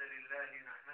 الحمد لله نحمده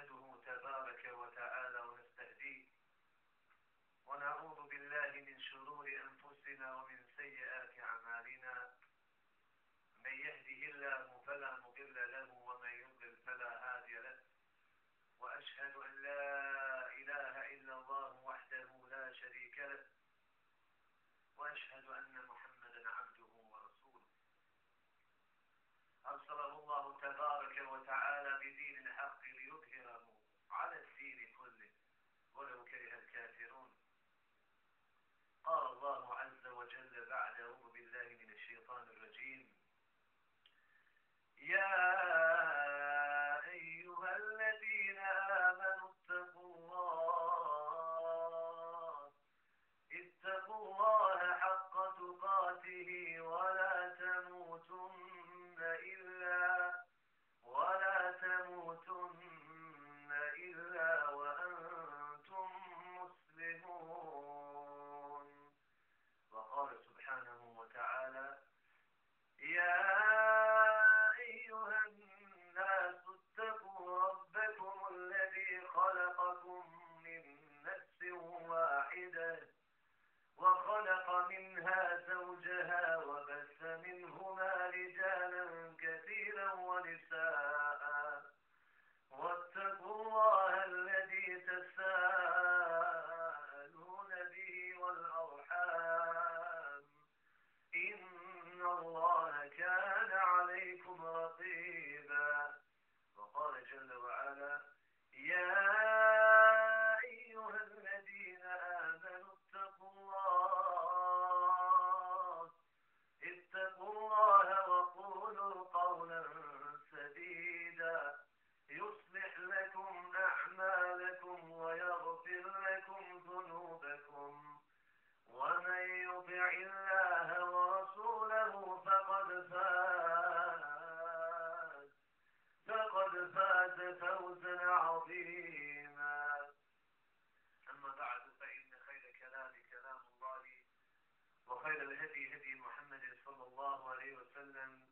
يا هدي هدي محمد صلى الله عليه وسلم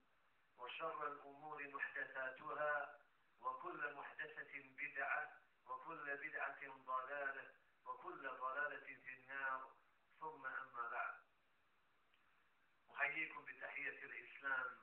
وشر الأمور محدثاتها وكل محدثة بدعة وكل بدعة ضلالة وكل ضلالة في النار. ثم أما بعد. أحييكم بتحية الإسلام.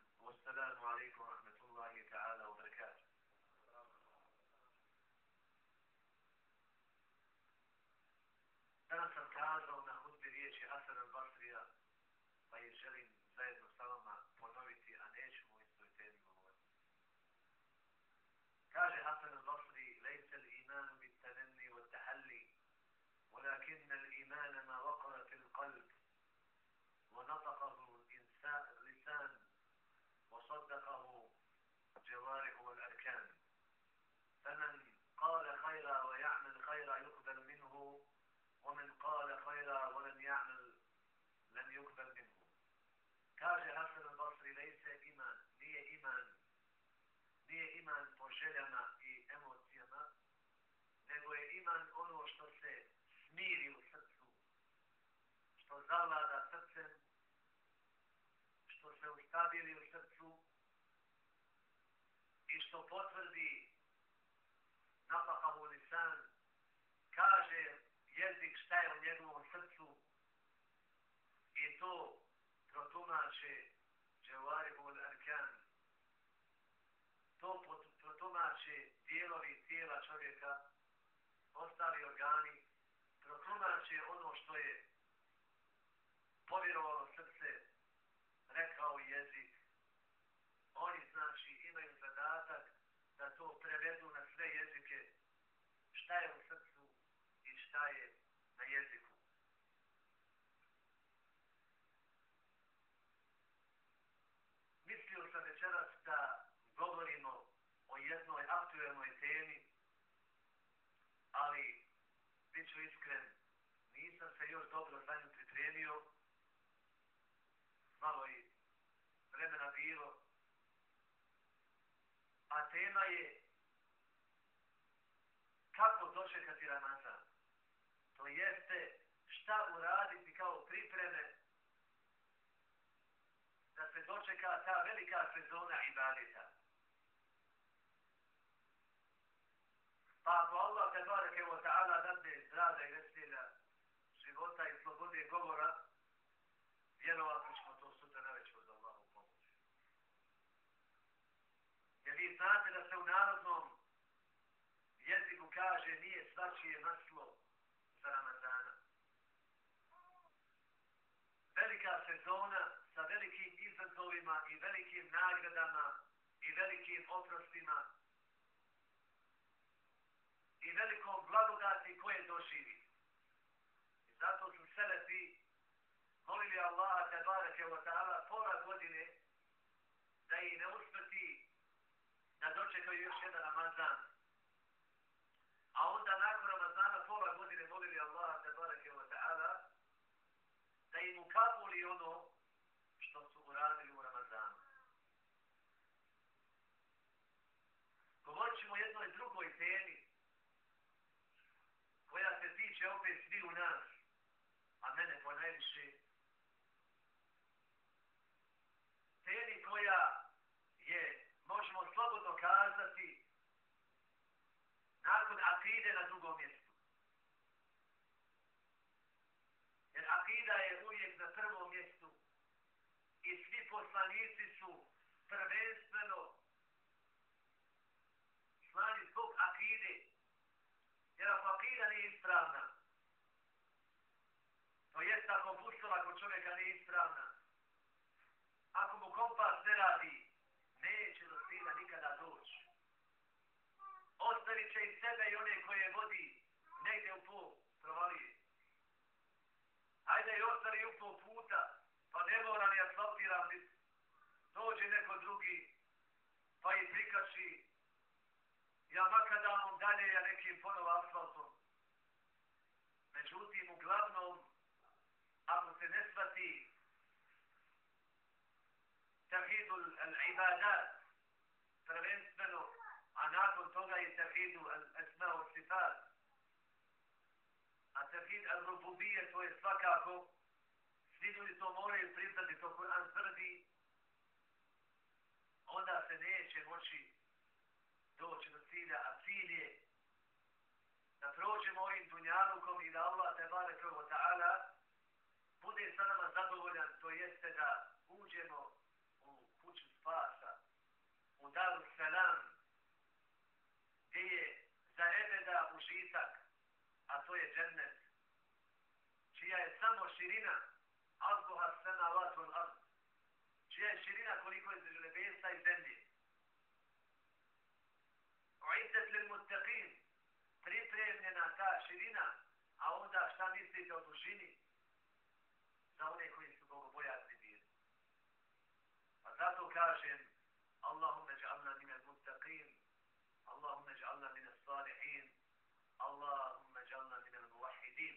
zavlada srcem, što se ustabili u srcu i što potvrdi napakavu lisan, kaže jezik šta je u njegovom srcu i to večeras da govorimo o jednoj aktuelnoj temi, ali, bit ću iskren, nisam se još dobro za nju pripremio, malo i vremena bilo, a tema je kako došekati Ramazan. To jeste šta uraditi kao pripreme velika, ta velika sezona ibadeta. Pa ako Allah te barake o ta'ala dadne zrada i veselja života i slobode govora, vjerovatno ćemo to sutra na već od Allahu pomoć. Jer vi znate da se u narodnom jeziku kaže nije svačije maslo za Ramazana. Velika sezona sa i velikim nagradama i velikim oprostima i velikom blagodati koje doživi. I zato su selefi molili Allaha te barake wa ta'ala pola godine da i ne usmrti da dočekaju još jedan Ramazan. A onda nakon Ramazana pola godine molili Allaha te barake wa ta'ala da im ukapuli ono shellfish ako kod čovjeka nije ispravna, ako mu kompas ne radi, neće do cilja nikada doći. Ostavit će i sebe i one koje vodi negdje u pol provalije. Hajde i ostali u pol puta, pa ne mora ni asfaltiran biti. Dođe neko drugi, pa i prikači, ja makadamom dalje, ja nekim ponova asfaltom. Međutim, uglavnom, ako se ne shvati tevhidu al-ibadat, prvenstveno, a nakon toga je tevhidu al-esma al-sifat, a tevhid al-rububije, to je svakako, svi ljudi to moraju priznati, to Kur'an tvrdi, onda se neće moći doći do cilja, a cilj je da prođemo ovim dunjalukom i da Allah te bare ta'ala bude sa nama zadovoljan, to jeste da u daru selam, gdje je za ebeda užitak, a to je džennet, čija je samo širina, azboha sena vatul ard, čija je širina koliko je između nebesa i zemlje. Uiddet lil mustaqim, pripremljena ta širina, a onda šta mislite o dužini? Za one koji su bogobojazni bili. A zato kažem, Allahumma ja'alna min al-muttaqin, Allahumma ja'alna min al-salihin, Allahumma ja'alna min al-muwahidin.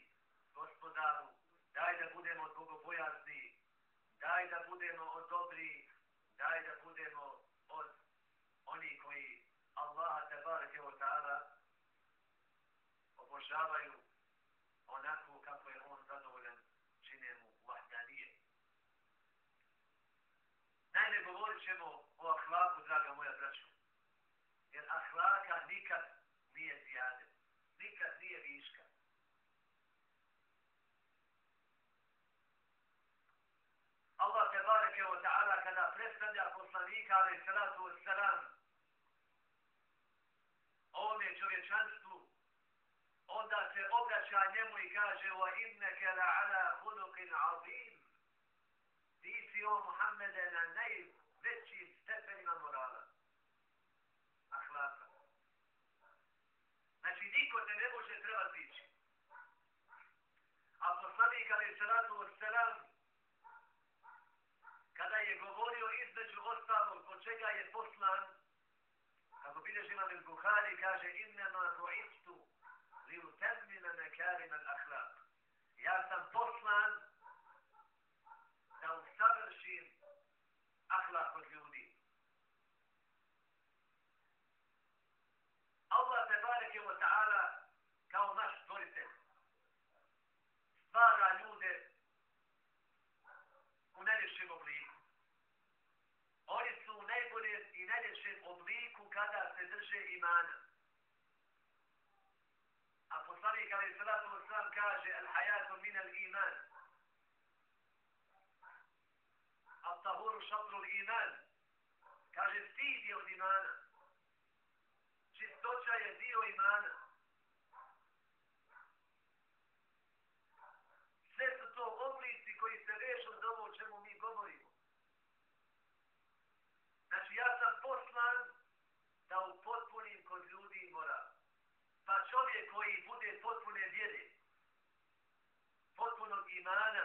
Gospodaru, daj da budemo od bogobojazni, daj da budemo od dobri, daj da budemo od oni koji Allaha tabareke wa ta'ala obožavaju onako kako je on zadovoljan čine mu vahdanije. Najme govorit ćemo o ahlaku, draga moja braću. Jer ahlaka nikad nije zijade. Nikad nije viška. Allah te bareke o ta'ala kada predstavlja poslanika ali salatu wa salam ovome čovječanstvu. Onda se obraća njemu i kaže wa inneke la ala hulukin azim. Ti si o Muhammede na najvećim stepenima morala ahlaka znači niko te ne može treba tići a poslanik ali salatu wa salam kada je govorio između ostalog po čega je poslan, kako bilježi imam iz Buhari, kaže innama tu'istu li utemmina nekarim al-akhlaq. Ja sam poslan da usavršim akhlaq od ljudi. Allah te bareke wa ta'ala kao naš stvoritelj stvara ljude u najljepšem obliku. Oni su u najboljem i najljepšem obliku kada se drže imana. A poslanik Ali Salatu Osram kaže al hayatu min al iman. Al tahuru šatru al iman. Kaže stid je od imana. imana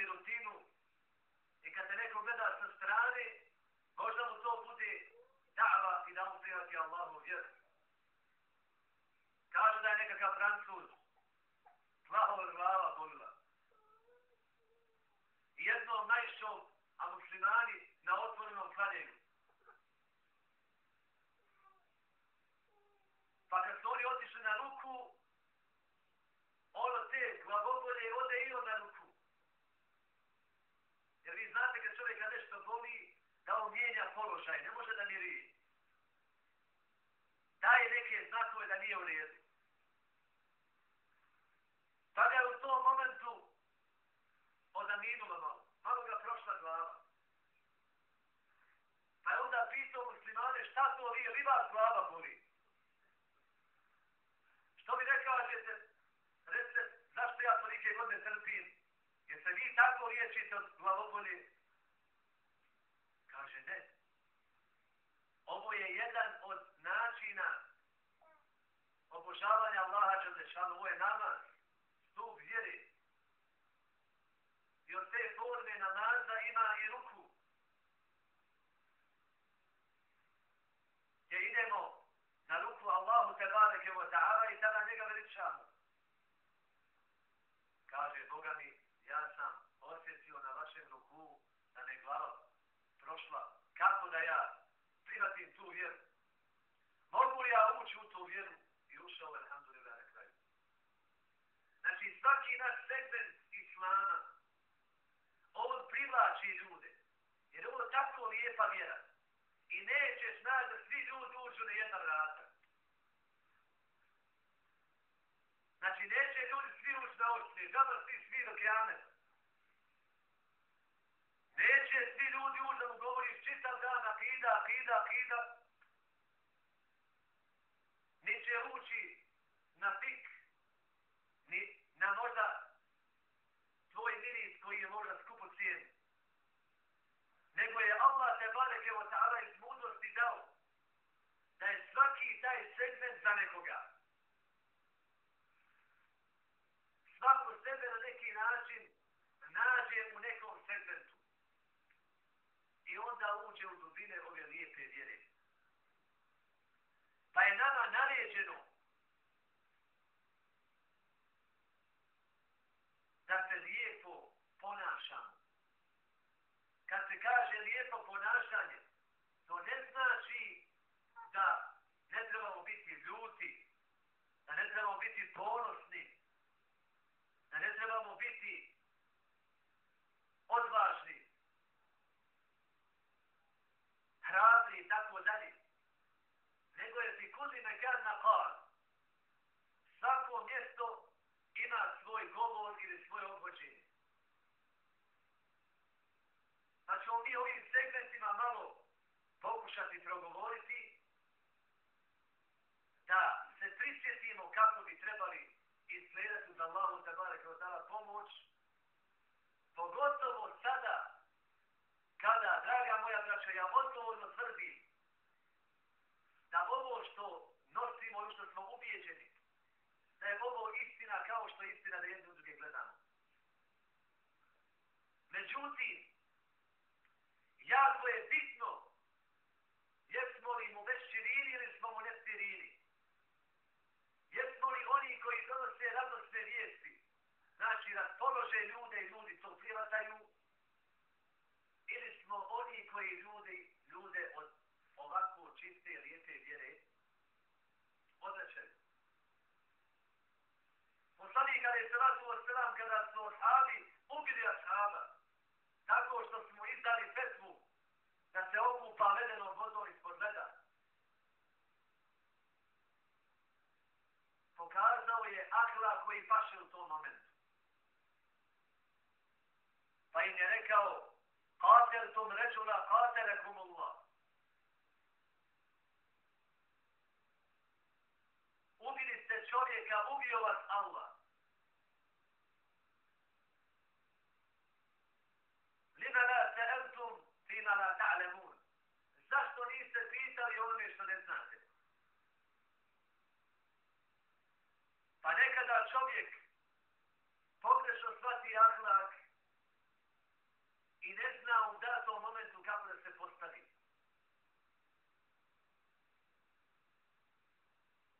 svoju rutinu i kad te neko gleda sa strane, možda mu to bude da'va i da mu prihati Allahu vjeru. Kažu da je nekakav francuz vas slaba boli. Što bi rekao, da se, recite, zašto ja tolike godine trpim? Jer se vi tako liječite od glavobolje, lijepa vjera. I nećeš naći da svi ljudi uđu na jedna vrata. Znači, neće ljudi svi uđu na očni. Zabar svi svi do kjameta. što ja odgovorno tvrdim da ovo što nosimo i što smo ubijeđeni, da je ovo istina kao što je istina da jedne druge gledamo. Međutim, jako je bitno akla koji paše u tom momentu. Pa im je rekao, kater tom rečula, katere kumullah. Ubili ste čovjeka, ubio vas Allah. Čovjek. Pogrešno shvati ahlak i ne zna u datom momentu kako da se postavi.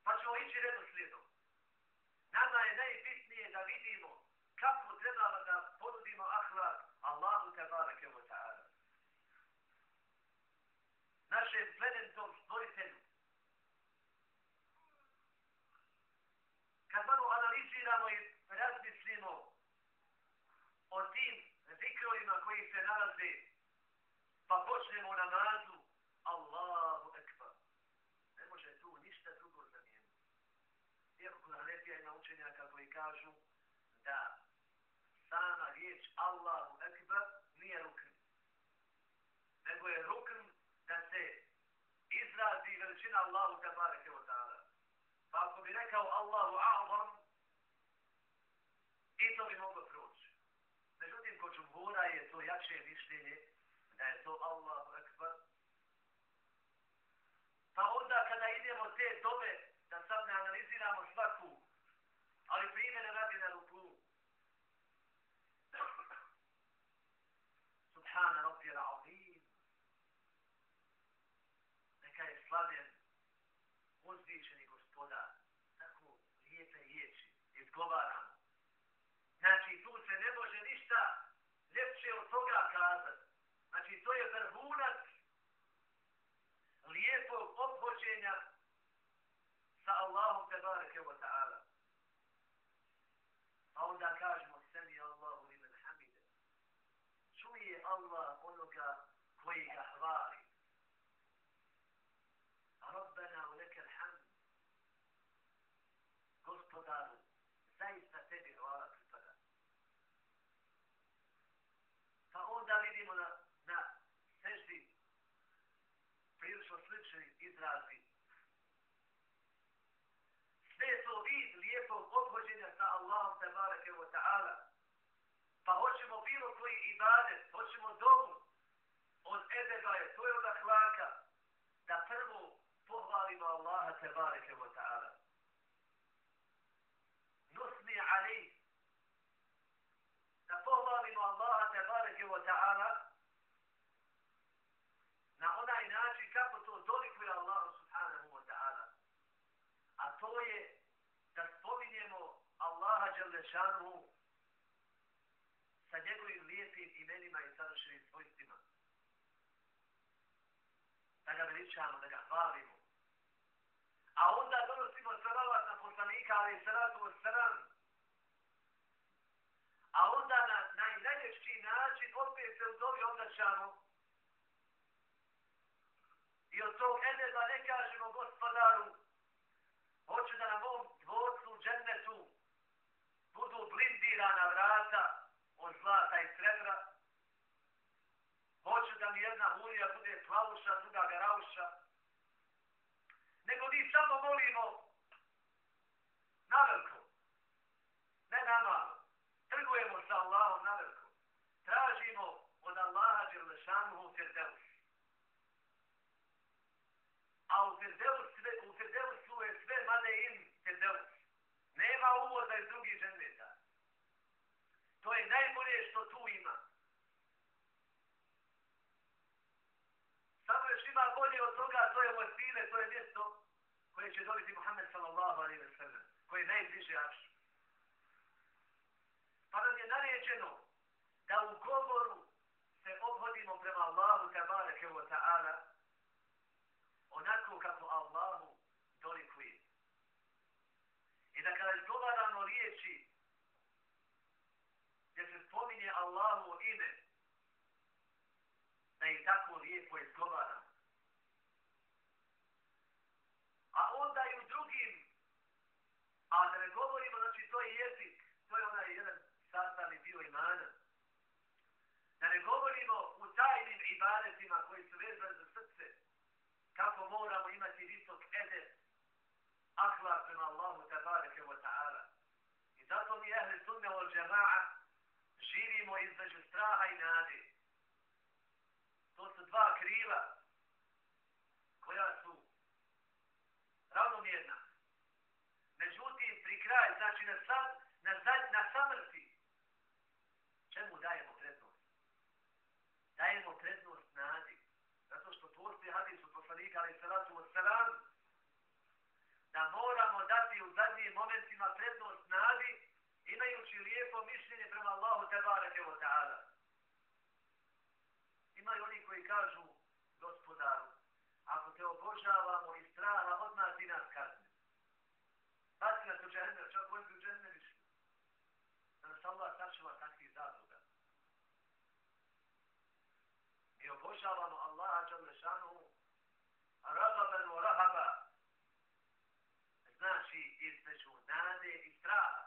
Pa ćemo ići redoslijedom. Nama je najbitnije da vidimo kako treba da ponudimo ahlak Allahu tabarake wa ta'ala. Našem plementom stvoritelju. Kad malo analiziramo i razmislimo o tim zikrovima koji se nalaze, pa počnemo namazu, Allahu ekbar. Ne može tu ništa drugo zamijeniti. Iako Kur'anetija ima učenjaka koji kažu da sama riječ Allahu Ekber nije rukn. Nego je rukn da se izrazi veličina Allahu tabareke wa ta'ala. Pa ako bi rekao Allahu a'zam, i to bi moglo proći. Međutim, kod džumhura je to jače mišljenje da je to Allahu Ekber. Pa onda kada idemo te dobe, da sad ne analiziramo svaku, ali primjene radi na ruku. Subhana rabbi al-azim. Neka je slavljen uzvišeni gospodar. Tako lijepe riječi izgovaramo. Znači, tu se ne može ništa ljepše od toga kazati. Znači, to je vrhunac lijepog obhođenja sa Allahom te bareke wa ta'ala. A onda kažemo, sami Allahu li men hamide. Čuje Allah onoga koji ga hvali. Rabbena u. Gospodaru, zaista tebi hvala pripada. Pa onda vidimo na, na seždi prilično slični izrazi. Sve je to vid lijepog obhođenja sa Allahom tabarake wa ta'ala. Pa hoćemo bilo koji ibadet, hoćemo dobu edeba je, to je od ahlaka, da prvo pohvalimo Allaha te bareke wa ta'ala. Nusni ali, Da pohvalimo Allaha te bareke wa ta'ala na onaj način kako to dolikuje Allah subhanahu wa ta'ala. A to je da spominjemo Allaha Đalešanuhu sa njegovim lijepim imenima i savršenim svojstvima. Da ga veličamo, da ga hvalimo. A onda donosimo salavat na poslanika, ali salatu od salam. A onda na najljepši način opet se u dobi obraćamo i od tog edeba ne kažemo gospodaru, hoću da na mom dvorcu, džennetu, budu blindirana vrata od zlata i srebra, hoću da mi jedna hurija bude plavuša, druga garauša, nego mi samo molimo na veliko, ne na malo, trgujemo sa Allahom na veliko, tražimo od Allaha Đerlešanuhu Firdeus. A u Firdeus, sve, u Firdeusu je sve made in Firdeus. Nema uvoza iz drugih ženeta. To je najbolje što tu ima. Samo još ima bolje od toga, to je Wasile, to je mjesto koje će dobiti Muhammed sallallahu alaihi wa sallam, koje je najbliže Ašu. Pa nam je naređeno da u govoru se obhodimo prema Allahu tabareke wa ta'ala onako kako Allahu dolikuje. I da kada izgovaramo riječi gdje se spominje Allahu ime, da ih tako lijepo izgovara jezik, to je onaj jedan sastavni dio imana. Da ne govorimo u tajnim ibadetima koji su vezani za srce, kako moramo imati visok edep, ahlak prema Allahu tabareke wa ta'ala. I zato mi ehli sunne od živimo između straha i nade. Poslanik, ali salatu od salam, da moramo dati u zadnjim momentima prednost nadi, imajući lijepo mišljenje prema Allahu tebareke wa ta'ala. Imaju oni koji kažu, gospodaru, ako te obožavamo i straha, od nas i nas kazni. Baci nas u džahnem, čak u ovim u džahnem išli. Da nas Allah sačuva takvih zadruga. Mi obožavamo Allaha Đalešanu, ragaban u rahaba. Znači, između nade i straha.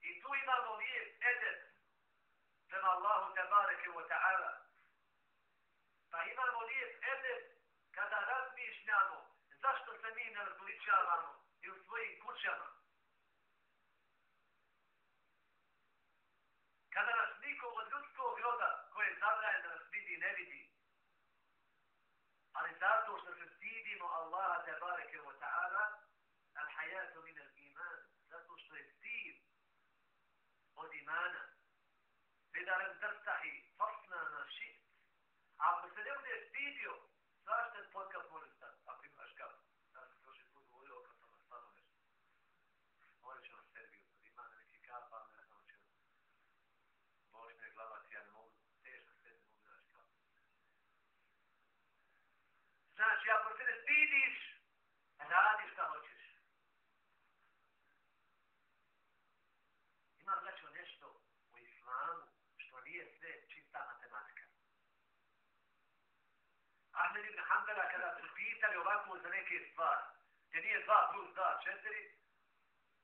I tu imamo lijep edep prema Allahu Tebareke wa ta'ala. Pa imamo lijep edep kada razmišljamo zašto se mi ne različavamo i u svojim kućama. Kada nas niko od ljudskog roda koje je zabrajen da nas vidi ne vidi. Ali zato što se stidimo Allaha Tebareke wa ta'ala al hajatu min al iman. Zato što je stid od imana. Beda lem drtahi fasna na šit. A ako se ne bude stidio, svašta podkap može stati, ako imaš kap. Ja sam prošli put govorio kad sam stano nešto. Morat ću na Serbiju, kad ima neki kap, ali ne znam ću. Bošnje glava ti ja ne mogu, teško se ne mogu naći kap. Znači, ako se ne stidiš, radi šta hoćeš. Ima znači nešto u islamu što nije sve čista matematika. Ahmed ibn Hanbala kada su pitali ovako za neke stvari, gdje nije 2 plus 2, 4,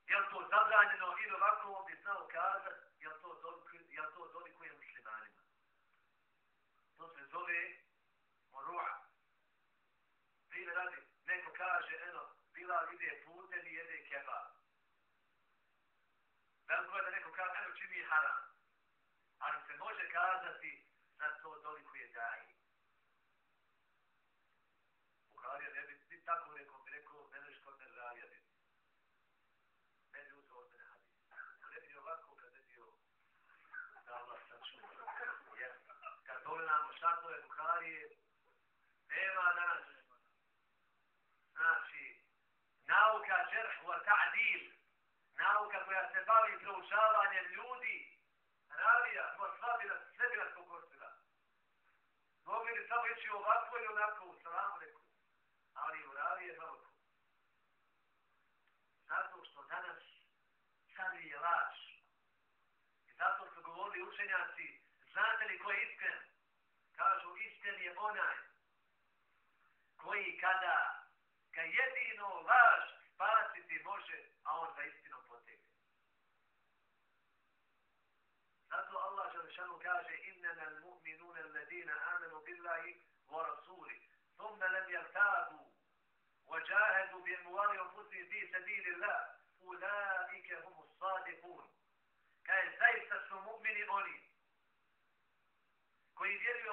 je li to zabranjeno ili ovako on bi znao kazat, je li to, dolikuje, je li to dolikuje muslimanima. To se zove moru'a. Prime radi, neko kaže, eno, bila ide putem i jede kebab. Veliko je da neko kaže, eno čini je haram. Ali se može kazati da to dolikuje daji. Buharija ne bi ni tako rekao, bi rekao, ne neš kod ne zavijati. Ne bi uzao od mene hadis. Ne bi ovako kad ne bio da Allah sačuva. Jer kad pogledamo šatove Buharije, nema danas. Znači, nauka džerh wa ta'dil, nauka koja se bavi proučavanjem ljudi, ravija, no slabi nas, sve bi nas pokosila. Mogli bi samo ići ovako i onako u salamu reku, ali u ravije malo. Zato što danas sad je laž. I zato su govorili učenjaci, znate li ko je iskren? Kažu, iskren je onaj koji kada ga jedino laž spasiti može, a on za istinom potegne. Zato Allah Želešanu kaže innama al-mu'minuna alladina amanu billahi wa rasuli thumma lam yartabu وجاهدوا jahadu أنفسهم في سبيل الله. أولئك هم الصادقون. كاي kaže zaista su mu'mini oni koji vjeruju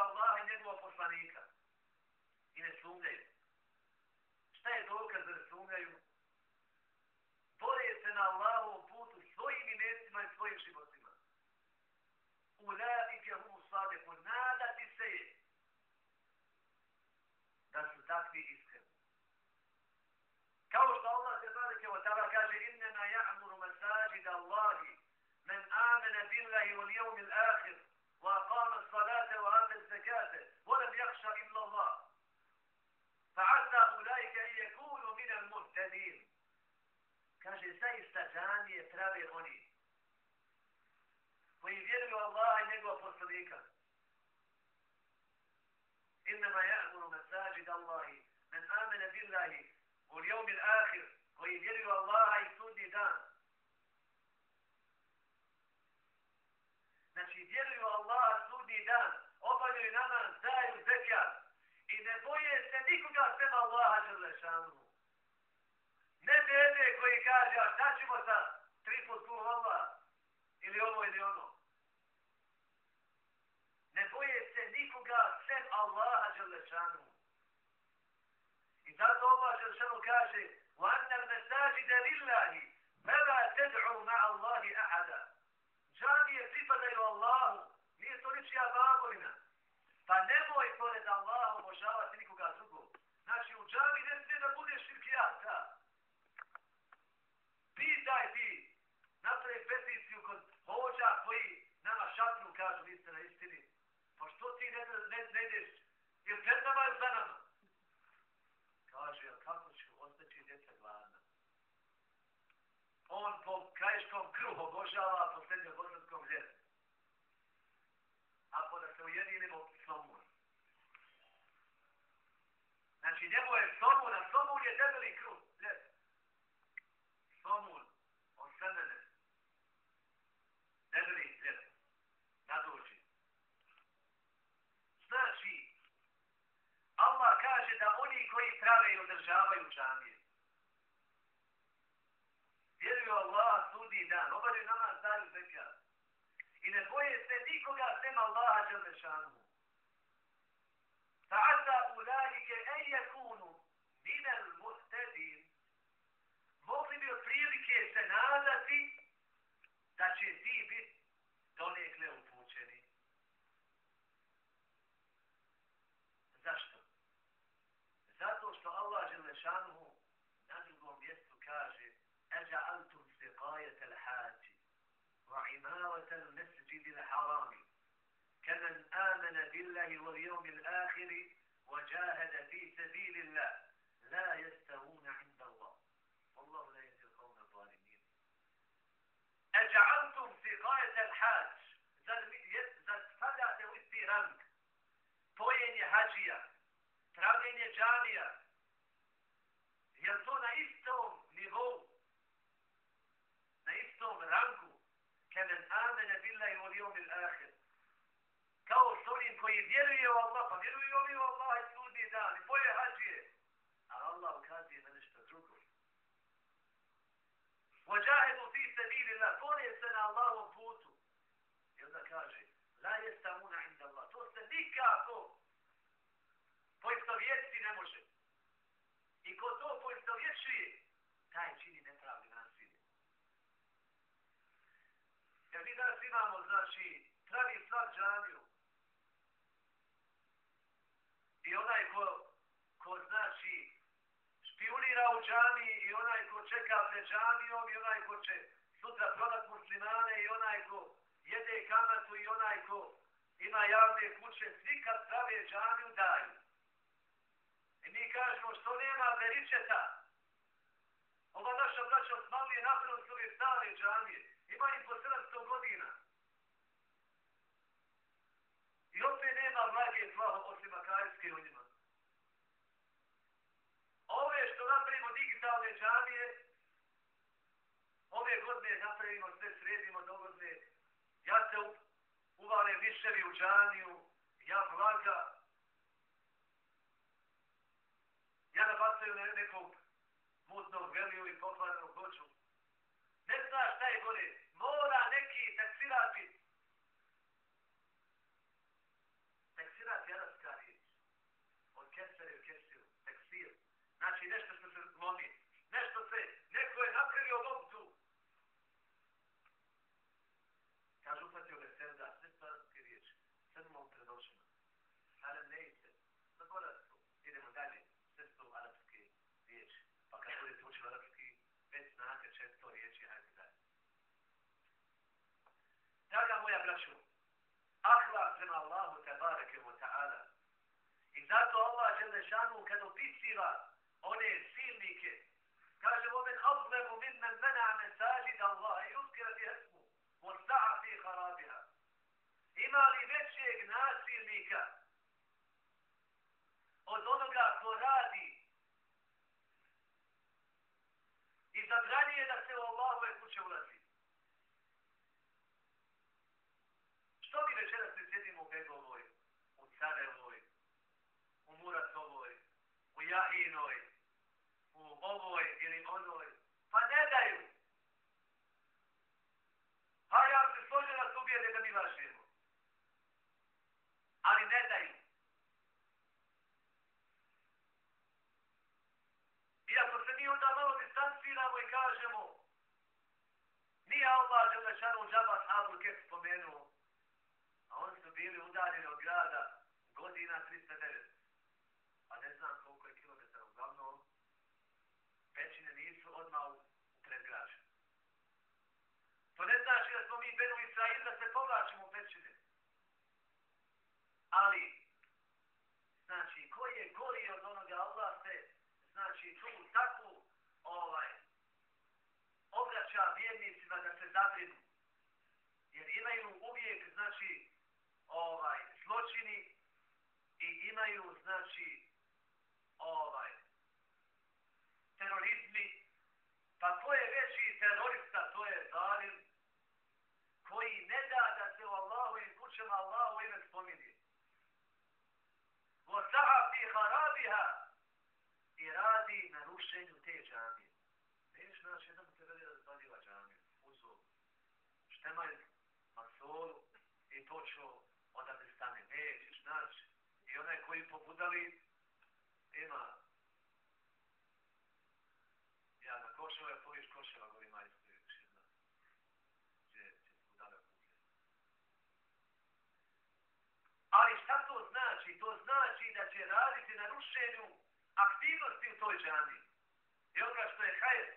واليوم الآخر وأقام الصلاة وآتى الزكاة ولم يخشى إلا الله فعسى أولئك أن يكونوا من المهتدين Kaže, zaista džanije prave oni koji الله أن i njegova. kaže, a šta ćemo sa tri put kuh vama? Ili ovo, ili ono? Ne boje se nikoga sem Allaha Đelešanu. I zato Allah Đelešanu kaže, وَأَنَّ الْمَسَاجِدَ لِلَّهِ فَلَا تَدْعُوا مَعَ اللَّهِ أَحَدًا Džanije pripadaju Allahu, nije to ničija bagovina. Pa ne debeli kruh, ljet. Somun, od semene. Debeli ljet. Nadođi. Znači, Allah kaže da oni koji prave i održavaju džamije, vjeruju Allah sudi dan, obavljaju namaz, daju zekat. I ne boje se nikoga sem Allaha Đelešanu. آمن بالله واليوم الآخر وجاهد في سبيل الله. Allah, pa ovi u Allah i sudni dan, i bolje hađije. A Allah ukazuje na nešto drugo. Vođahedu fi se bilila, bore se na Allahom putu. I onda kaže, la jesta una inda Allah. To se nikako poistovjetiti ne može. I ko to poistovjećuje, taj čini nepravdi nasilje. Jer mi danas imamo, znači, pravi svak džamiju. I onaj ko, ko znači, špionira u džamiji i onaj ko čeka pred džamijom i onaj ko će sutra prodat muslimane i onaj ko jede kamatu i onaj ko ima javne kuće, svi kad prave džamiju daju. I mi kažemo što nema veričeta. Ova naša braća osmanlije napravili su ove stare džamije. Ima im po 700 godina. I opet nema vlage slaho osim akajske u njima. Ove što napravimo digitalne džamije, ove godine napravimo sve sredimo do godine. Ja se uvale miševi u džamiju, ja vlaga. Ja nabacaju nekog mutnog veliju i pokvarnog hoću. Ne znaš šta je gore. Mora neki taksirat biti. Taksirat je arabska riječ. Od kesere u kesiru. Taksir. Znači nešto što se lomi. Nešto se, neko je napravio loptu. Kažu upatio ga sevda. Sve su arabske riječi. Sve mu pred očima. Ali ne ide. Zaboravite to. Idemo dalje. Sve su arabske riječi. Pa kad budete učili arabski, već znate često riječi, hajde dalje. Draga moja braću, ahla prema Allahu tabareke wa ta'ala. I zato Allah Želešanu kad opisiva one silnike, kaže omen azlemu mimmen mena mesađid Allah i uskira ti hesmu, on sa'a fi harabiha. Ima li većeg nasilnika od onoga ko radi i zabranije da se u Allahove kuće ulazi? Što mi večeras ne sjedimo u Begovoj, u Carevoj, u Muratovoj, u Jahinoj, u ovoj ili onoj? Pa ne daju. Pa ja se složio nas ubijede da mi važemo. Ali ne daju. Iako se mi onda malo distanciramo i kažemo nije Allah Đelešanu džaba sahabu kek spomenuo, a oni su bili udaljeni od grada godina 309. imaju, znači, ovaj, terorizmi, pa ko je veći terorista, to je zalim, koji ne da da se u Allahu i kućama Allahu ime spominje. Vosaha fi harabiha i radi na rušenju te džamije. Neš naš jedan se veli razbaljiva džamije, uzvog. Štema koji ima ja na koševa, poviš koševa, govori majstvo. Ali šta to znači? To znači da će raditi na rušenju aktivnosti u toj džani. I onoga što je hajer.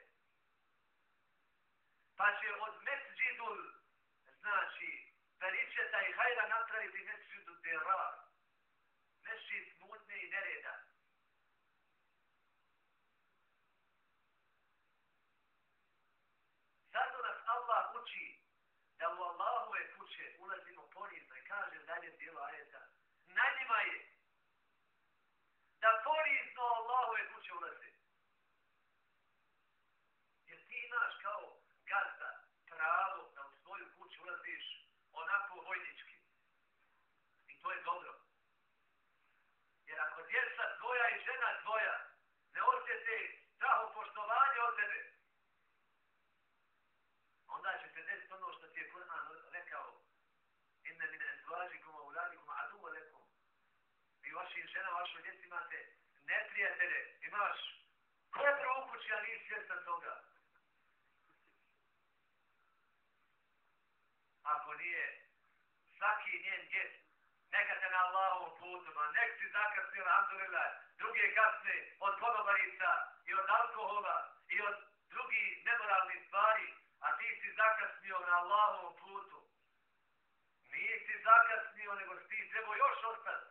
Pa će od mesđidul, znači, veličeta i hajra napraviti mesđidul derar. Mesđid smutne i nereda. Zato nas Allah uči da u Allahove kuće ulazimo ponizno i kaže dalje dijelo ajeta. Na njima je da ponizno Allahove kuće ulazi. Jer ti imaš kao gazda pravo da u svoju kuću ulaziš onako vojnički. I to je dobro. Jer ako djeca tvoja i žena tvoja ne osjete strahopoštovanje od tebe, onda će se desiti ono što ti je Kur'an rekao inne mine ezvažikum a uladikum adu lekum vi vašim žena, vašoj djeci imate neprijatelje, imaš kobru u kući, a nisi svjestan toga. Ako nije svaki njen djet, Allahov te nek si zakasni, alhamdulillah, druge kasne od konobarica i od alkohola i od drugih nemoralnih stvari, a ti si zakasnio na Allahovom putu. Nisi zakasnio, nego ti trebao još ostati.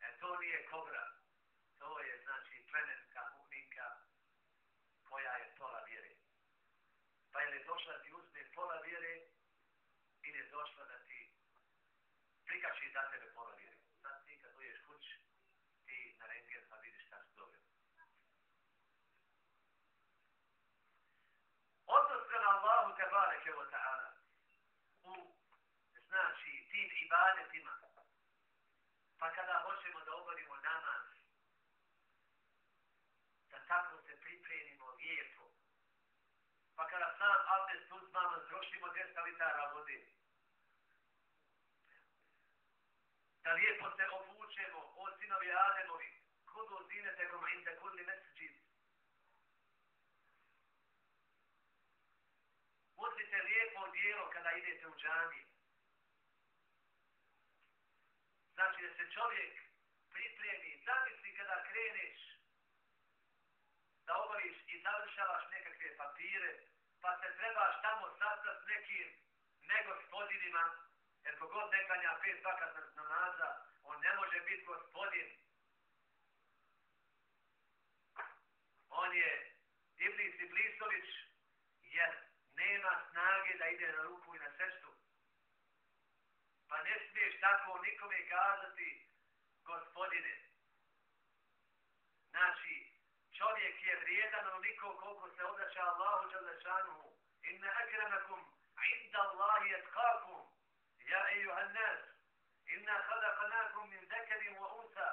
E to nije kobra. To je, znači, plemenka, muhninka, koja je pola vjere. Pa je li došla ti uzme pola vjere, ili je došla da ti prikači za tebe pola. Sad ti kad doješ kuć, ti na rengen pa vidiš šta se dobio. Odnos prema Allahu te wa ta'ala u znači tim ibadetima pa kada hoćemo da obavimo namaz da tako se pripremimo lijepo pa kada sam abdest uzmamo zrošimo 200 litara vode da lijepo se obučemo od sinovi Ademovi kod zinete koma inda kulli mesečit Uzmite lijepo dijelo kada idete u džami. Znači da se čovjek pripremi, zamisli kada kreneš da obaviš i završavaš nekakve papire, pa se trebaš tamo sastati s nekim negospodinima, jer kogod nekanja pet vakat namaza, on ne može biti gospodin. On je Iblis Iblisović, jer nema snage da ide na ruku i na srstu. Pa ne smiješ tako nikome kazati, gospodine. Znači, čovjek je vrijedan onoliko koliko se obraća Allahu Đalešanuhu. Inna akramakum inda Allahi etkakum Ja ejuhan nas. Inna khalaqanakum min zakarin wa unsa.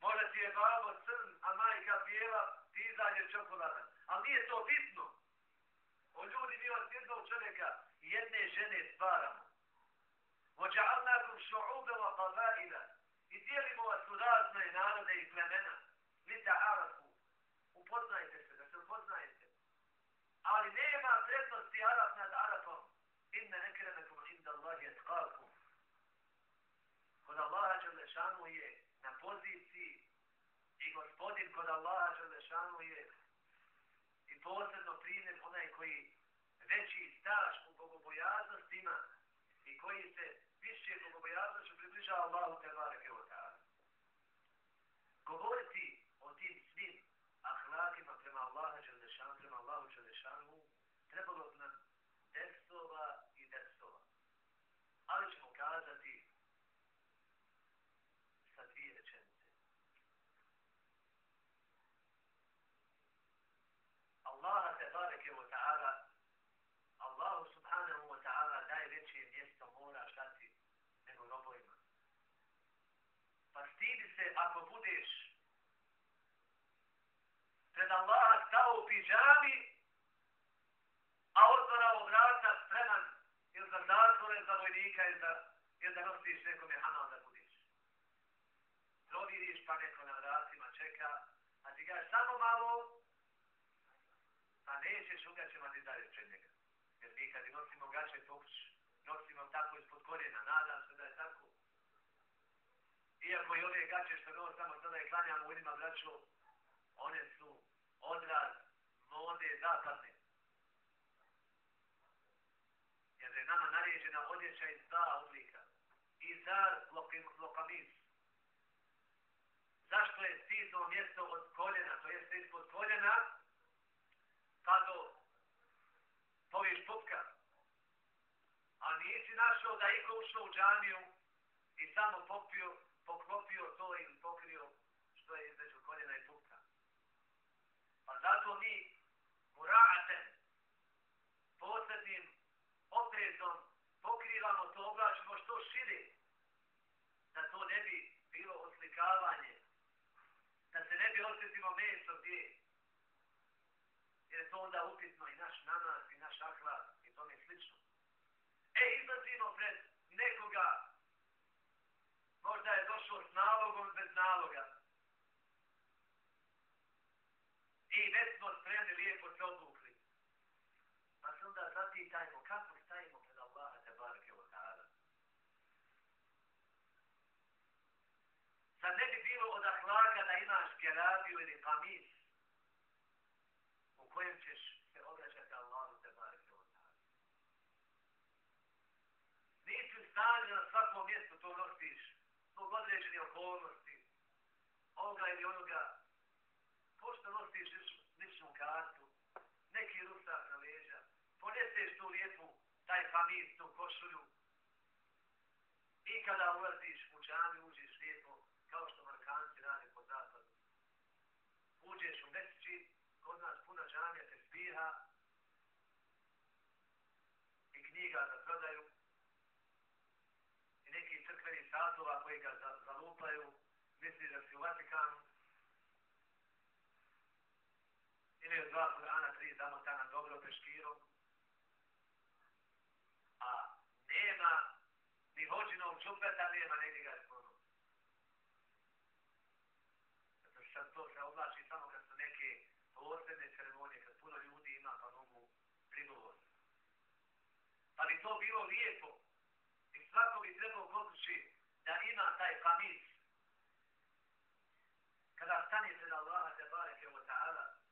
Možda ti je babo crn, a majka bijela, ti izađe čokoladan. Ali nije to bitno. O ljudi mi od jednog čovjeka jedne žene stvaramo. وَجَعَلْنَاكُمْ شُعُوبًا وَقَبَائِلًا I dijelimo vas u razne narode i plemena. Vi Kod Allaha Želešanu je i posebno primjer onaj koji veći staž u bogobojaznost ima i koji se više bogobojaznošću približava Allahu te bareke o ta'ala. Govoriti o tim svim ahlakima prema Allaha Đalešanu, prema Allahu Đalešanu, trebalo bi nam desova i desova. Ali ćemo kazati sa dvije rečenice. Allaha te bareke o ta'ala, Allahu subhanahu se ako budeš pred Allaha stao u pijami, a otvarao vrata spreman ili za zatvore, za vojnika ili, za, ili da nosiš nekome hamal da budeš. Proviriš pa neko na vratima čeka, a ti gaš samo malo, pa nećeš ugaćima ti dalje pred njega. Jer mi kad nosimo gaće pokuć, nosimo tako ispod koljena, nada se da je tako. Iako i ove gaće što nos samo sada je klanjamo u njima braću, one su odraz mode zapadne. Jer je nama naređena odjeća iz dva oblika. Izar lokamis. Zašto je stizno mjesto od koljena, to jeste ispod koljena, pa do poviš pupka. A nisi našao da iko ušao u džaniju i samo popio, poklopio to ili pokrio što je između koljena i pupka. Pa zato mi mura'ate posebnim oprezom pokrivamo to, oblačimo što širi, da to ne bi bilo oslikavanje, da se ne bi osjetimo meso gdje. Jer je to onda upitno i naš namaz, i naš ahlak, i tome slično. E, izlazimo pred nekoga, možda je došao s nalogom bez naloga, i već smo spremni lijepo se obukli. Pa se onda zapitajmo kako stajimo pred Allaha te barke od nada. Sad ne bi bilo od ahlaka da imaš gerabiju ili kamis u kojem ćeš se obraćati Allahu te barke od nada. Nisi u stanju na svakom mjestu to nosiš zbog određenih okolnosti ovoga ili onoga pošto nosiš ličnu kartu, neki rusak na leđa, poneseš tu lijepu, taj kamis, tu košulju, i kada ulaziš u džami, uđe lijepo, kao što markanci rade po zapadu. Uđeš u mesiči, kod nas puna džamija te spiha, i knjiga za prodaju, i neki crkveni satova koji ga zalupaju, misli da si u Vatikanu, imaju dva Kur'ana, tri zamotana dobro peškiro, a nema ni hođinog čupeta, nema negdje ga skoro. Zato što sad to se oblači samo kad su neke posebne ceremonije, kad puno ljudi ima pa mogu prigovor. Pa bi to bilo lijepo i svako bi trebao pokući da ima taj kamis. Kada stane pred Allaha te bareke wa ta'ala,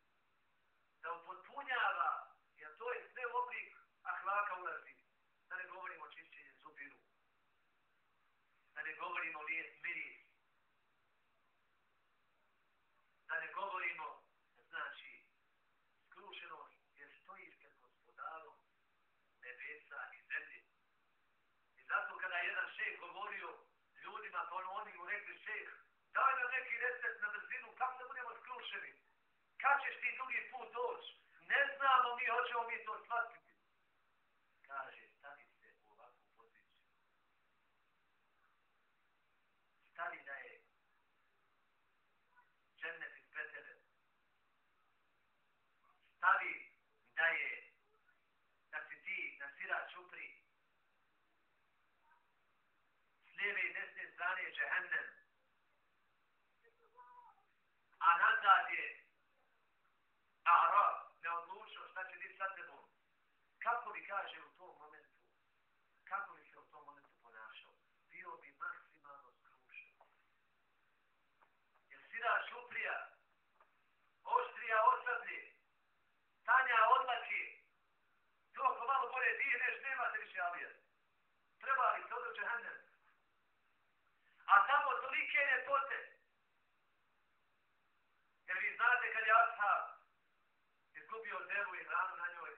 da upotpunjava, jer to je sve oblik ahlaka ulazi. Da ne govorimo o čišćenju zubiru. Da ne govorimo o lijest miris. Da ne govorimo, znači, skrušenost, jer stojiš pred gospodarom nebesa i zemlje. I zato kada je jedan šeh govorio ljudima, pa oni mu rekli šeh, daj nam neki recept na brzinu, kako da budemo skrušeni? Kad ćeš ti drugi put doći? Ne znamo mi, hoćemo mi to shvatiti. Kaže, stavi se u ovakvu poziciju. Stavi da je džennet ispred tebe. Stavi da je da si ti na sira čupri. S lijeve i desne strane je džehennem. A nazad je Arab ne odlučio šta će biti sa tebom. Kako bi kaže u tom momentu, kako bi se u tom momentu ponašao? Bio bi maksimalno skrušen. Jer sira šuprija, oštrija osadlje, tanja odlaki, to ako malo bolje dihneš, nema se više alija. Treba li se odrođe hendem? A tamo tolike ljepote. Jer vi znate kad je ashab izgubio devu i hranu na njoj,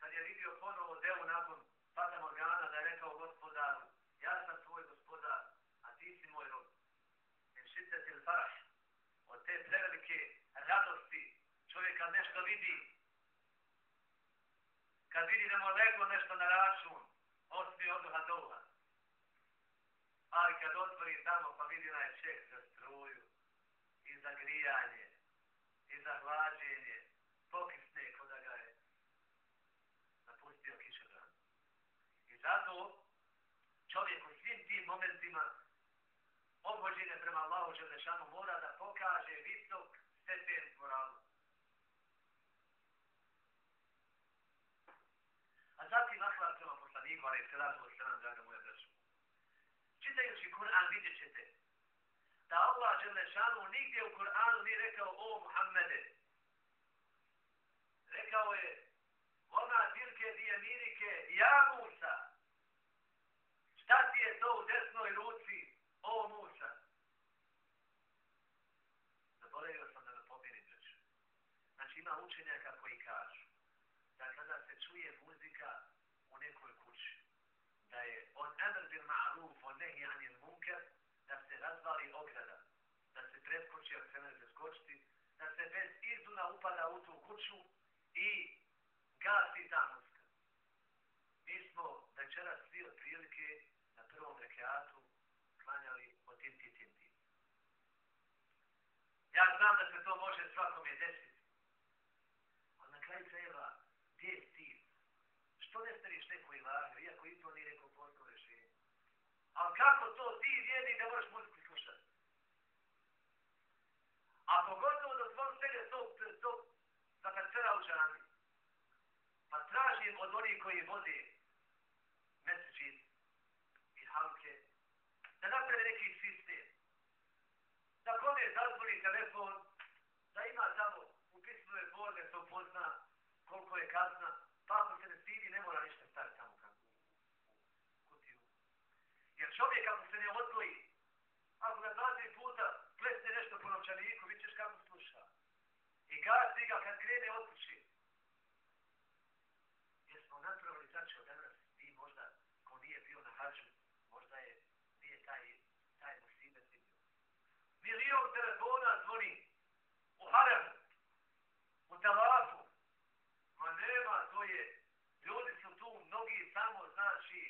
kad je vidio ponovo devu nakon Fata Morgana, da je rekao gospodaru, ja sam tvoj gospodar, a ti si moj rob. Jer šite ti farah, od te prevelike radosti, čovjek kad nešto vidi, kad vidi da mu leglo nešto na račun, osmi odluha doha. Ali kad otvori tamo pa vidi onaj ček za struju i za grijanje i za hlađenje, pokisne kod da ga je napustio kišobran. I zato čovjek u svim tim momentima obhođenja prema Allahu Želešanu mora da pokaže visok stepen moralu. A zatim ahlak prema salatu ali draga moja braća. Čitajući Kur'an vidjet ćete da Allah Đelešanu nigdje u Kur'anu nije rekao o Muhammede. Rekao je ona dirke dije mirike ja Musa. Šta ti je to u desnoj ruci o Musa? Zaboravio sam da napomenim reći. Znači ima učenjaka koji kažu da kada se čuje muzika u nekoj kući, da je on emr bil ma'ruf, on nehi anil munker, da se razvali ograda, da se preskoči, ako se ne preskočiti, da se bez izuna upada u tu kuću i gasi ta muzika. Mi smo večera svi od prilike na prvom rekeatu klanjali o tim, tim, tim, tim. Ja znam da se to može svakom je desiti. Ali na kraju krajeva, gdje je stil? Što ne stariš neko ilahiju, iako i to nije neko postao rešenje? Ali kako to ti vjerni da moraš muziku slušati? A pogotovo da svom sebe to, to zapercera u džami. Pa tražim od onih koji vode mesečin i halke da naprave neki sistem. Da kome zazvoli telefon, da ima tamo u pismove borbe, to pozna koliko je kazna, pa ako se ne stidi, ne mora ništa staviti tamo kako u kutiju. Jer čovjek ako se ne odgoji, ako na dva, puta plesne nešto po novčaniku, vidit ćeš kako sluša. I gasi ga kad krene od kuće. Jer smo napravili znači od danas, vi možda, ko nije bio na hađu, možda je, nije taj, taj musibet vidio. Milion telefona zvoni u haremu, u talafu. Ma nema, to je, ljudi su tu, mnogi samo, znači,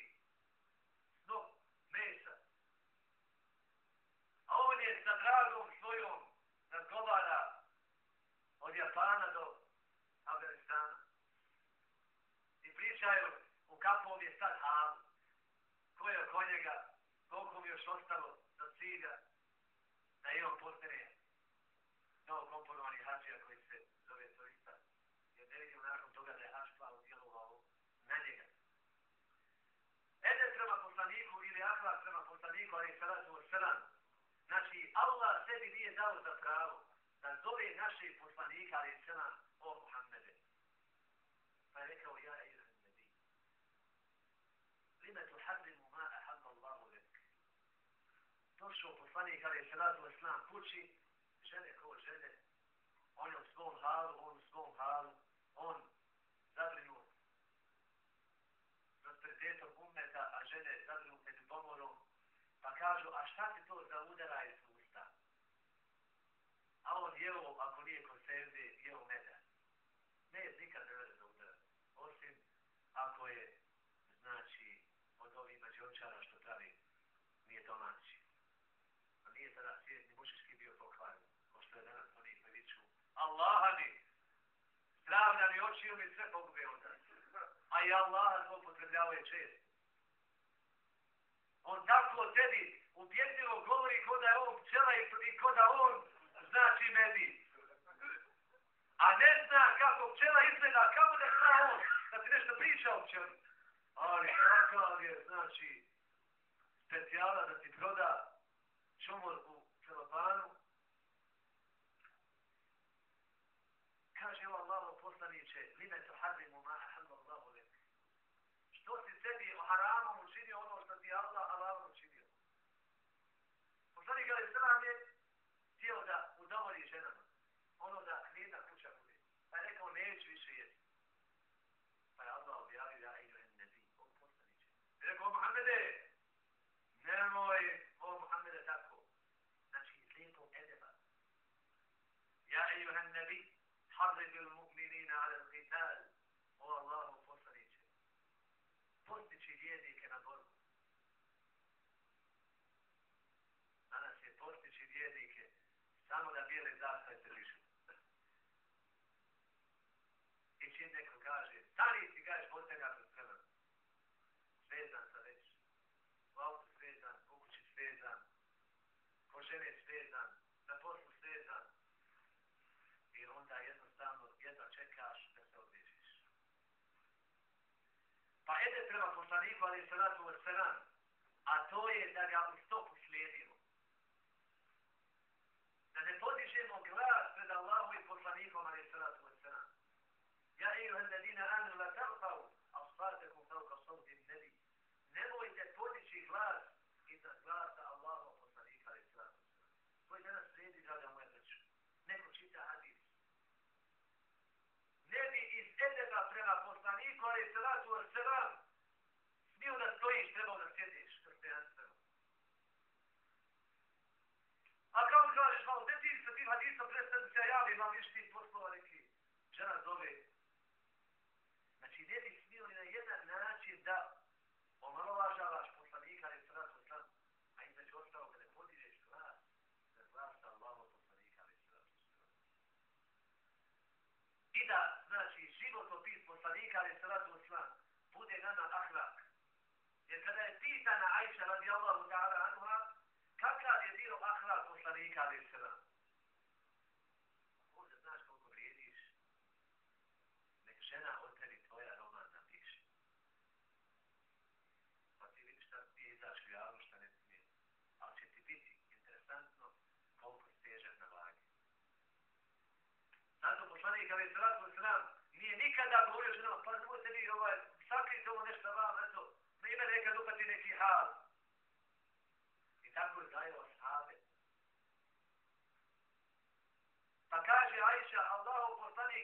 snop, mesa. A on je sa dragom svojom razgovara od Japana do Afganistana. I pričaju u kakvom je sad halu. Ko je oko njega, koliko mi još ostalo do cilja, da je on postane novo komponovani hađija koji se zove turista. Jer ne vidimo nakon toga da je hađ plavo djelovao na njega. Ede prema poslaniku ili ahlak prema poslaniku, ali sada su sran. Znači, Allah sebi nije dao za pravo da zove naše poslanika, ali sran, o Muhammede. Pa je rekao, ja i jedan nebi. Lime tu hadrimu ma ahamma Allahu lek. Došao poslanik, ali sada su islam kući, žene ko žene, on je u svom halu, on u svom halu, on zabrinut prosperitetom ummeta, a žene zabrinute ljubomorom, pa kažu, a šta ti to za udara iz usta? A on jeo, ako nije konserve, jeo meda. Ne je nikad ne vede za udara. Osim ako je, znači, od ovih mađončara što pravi, nije domaći. A nije tada svijet, ni mušiški bio pokvaran, ko što je danas oni koji viču, Allaha mi, zdravlja mi očiju mi sve pogube onda a i Allah zlopotrebljavaju čest. On tako tebi ubjedljivo govori ko da je on pčela i ko da on znači medij. A ne zna kako pčela izgleda, kako da zna on da ti nešto priča o pčeli. Ali kakav je, znači, specijala da ti proda čumor u celopanu. prema poslaniku, ali je salatu u A to je da ga u stok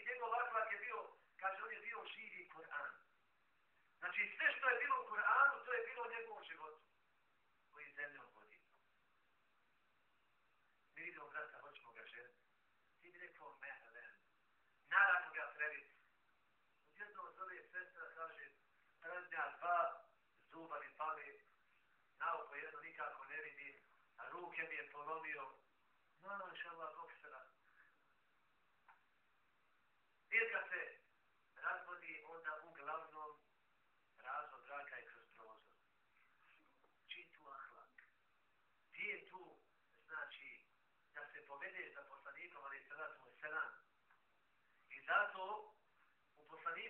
njegov akhlak je bio, kaže, on je bio živi Kur'an. Znači, sve što je bilo u Kur'anu, to je bilo u njegovom životu, koji zemljom vodi. Mi vidimo, brata, hoćemo ga ženiti. Ti bi rekao, mehelen, naravno ga trebiti. U jednom zove sestra, kaže, prednja dva zuba mi pali, na oko jedno nikako ne vidim, a ruke mi je polomio. No, inša Allah, Bog se rad. I kad se razvodi, onda uglavnom razvod braka je kroz prozor. Čiji tu ahlak? Gdje je tu, znači, da se povede za poslanikom, ali se rad mu selam, zato u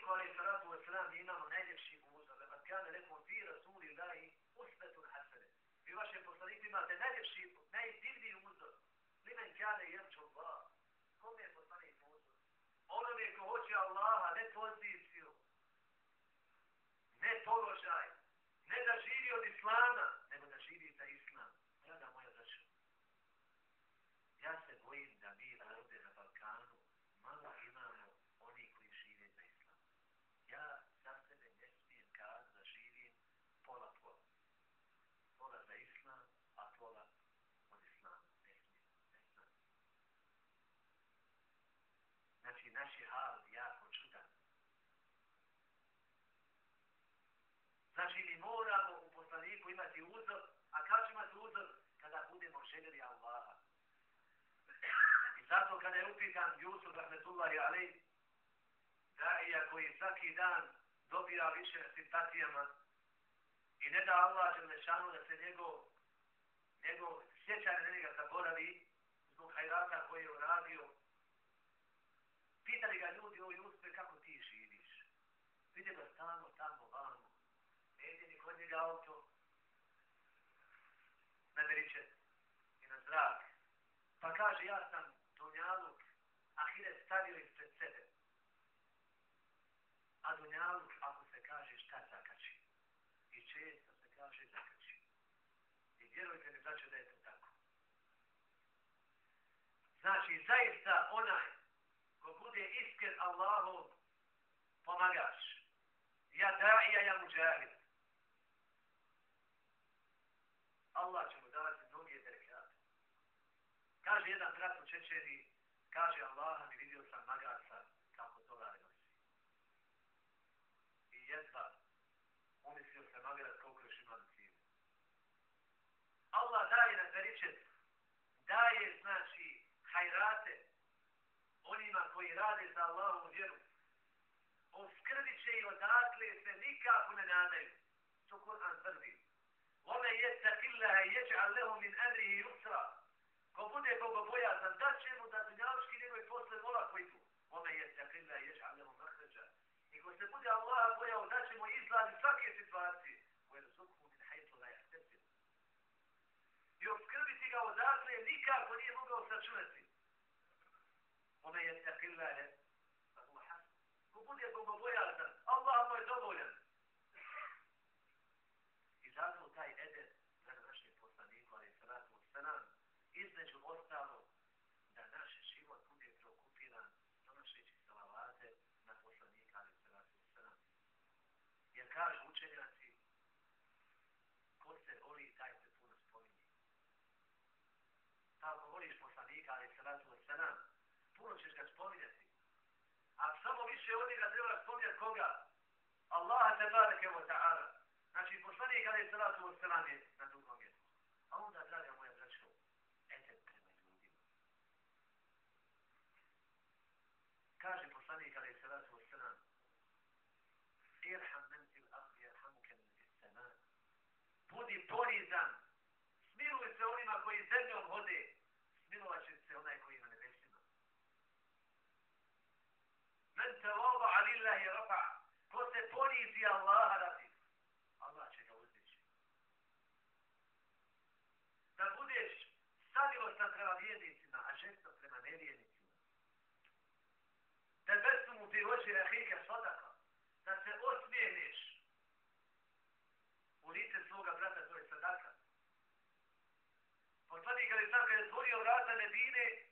poslaniku ali salatu wasalam imamo najljepši uzor. Kad kane nekom fi rasuli lahi usmetun hasene. Vi vaše poslaniku imate najljepši, najdivniji uzor. Limen kane jerču Allah. Kome je poslanik uzor? Onome ko hoće Allaha, ne poziciju, ne položaj, ne da živi od Islama, nego da živi za Islam. Draga moja braća, ja se bojim da mi ovdje na Balkanu malo imamo znači naš je hal jako čudan. Znači mi moramo u poslaniku imati uzor, a kada ćemo imati uzor? Kada budemo željeli Allaha. I zato kada je upitan Jusuf Rahmetullahi Ali, daija koji svaki dan dobija više simpatijama i ne da Allah Đelešanu da se njegov, njegov sjećanje na njega zaboravi zbog hajrata koje je uradio, Pitali ga ljudi ovoj Jusufe, kako ti živiš. Vide ga stalno tamo vamo. Ne ide ni kod njega auto. Na veriče i na zrak. Pa kaže ja sam Dunjaluk Ahire stavio ispred sebe. A Dunjaluk ako se kaže šta zakači. I često se kaže zakači. I vjerujte mi znači da je to tako. Znači zaista onaj ko bude iskren Allahov pomagaš. Ja da'ija, ja muđahid. Allah će mu dati mnoge derekate. Kaže jedan brat u Čečeni, kaže Allah, mi vidio sam magarca kako to radi nosi. I jedva umislio se magarac koliko još ima na cijelu. Allah daje na veričet, daje znači hajrate, onima koji rade za Allahom nikako ne nadaju. To Kur'an tvrdi. Ome je takillaha i ječe allahu min amrihi yusra. Ko bude Boga bojazan, da će mu da dunjavski njegove posle vola koji tu. Ome je takillaha i ječe allahu makhređa. I ko se bude Allaha bojao, da će mu izlazi svake situacije. Ko je razokhu min hajtu la jahtesim. I obskrbiti ga odakle, nikako nije mogao sačunati. Ome je takillaha koga? Allaha tebareke wa ta'ala. Znači, poslanik alaih salatu wa salam je vrata Medine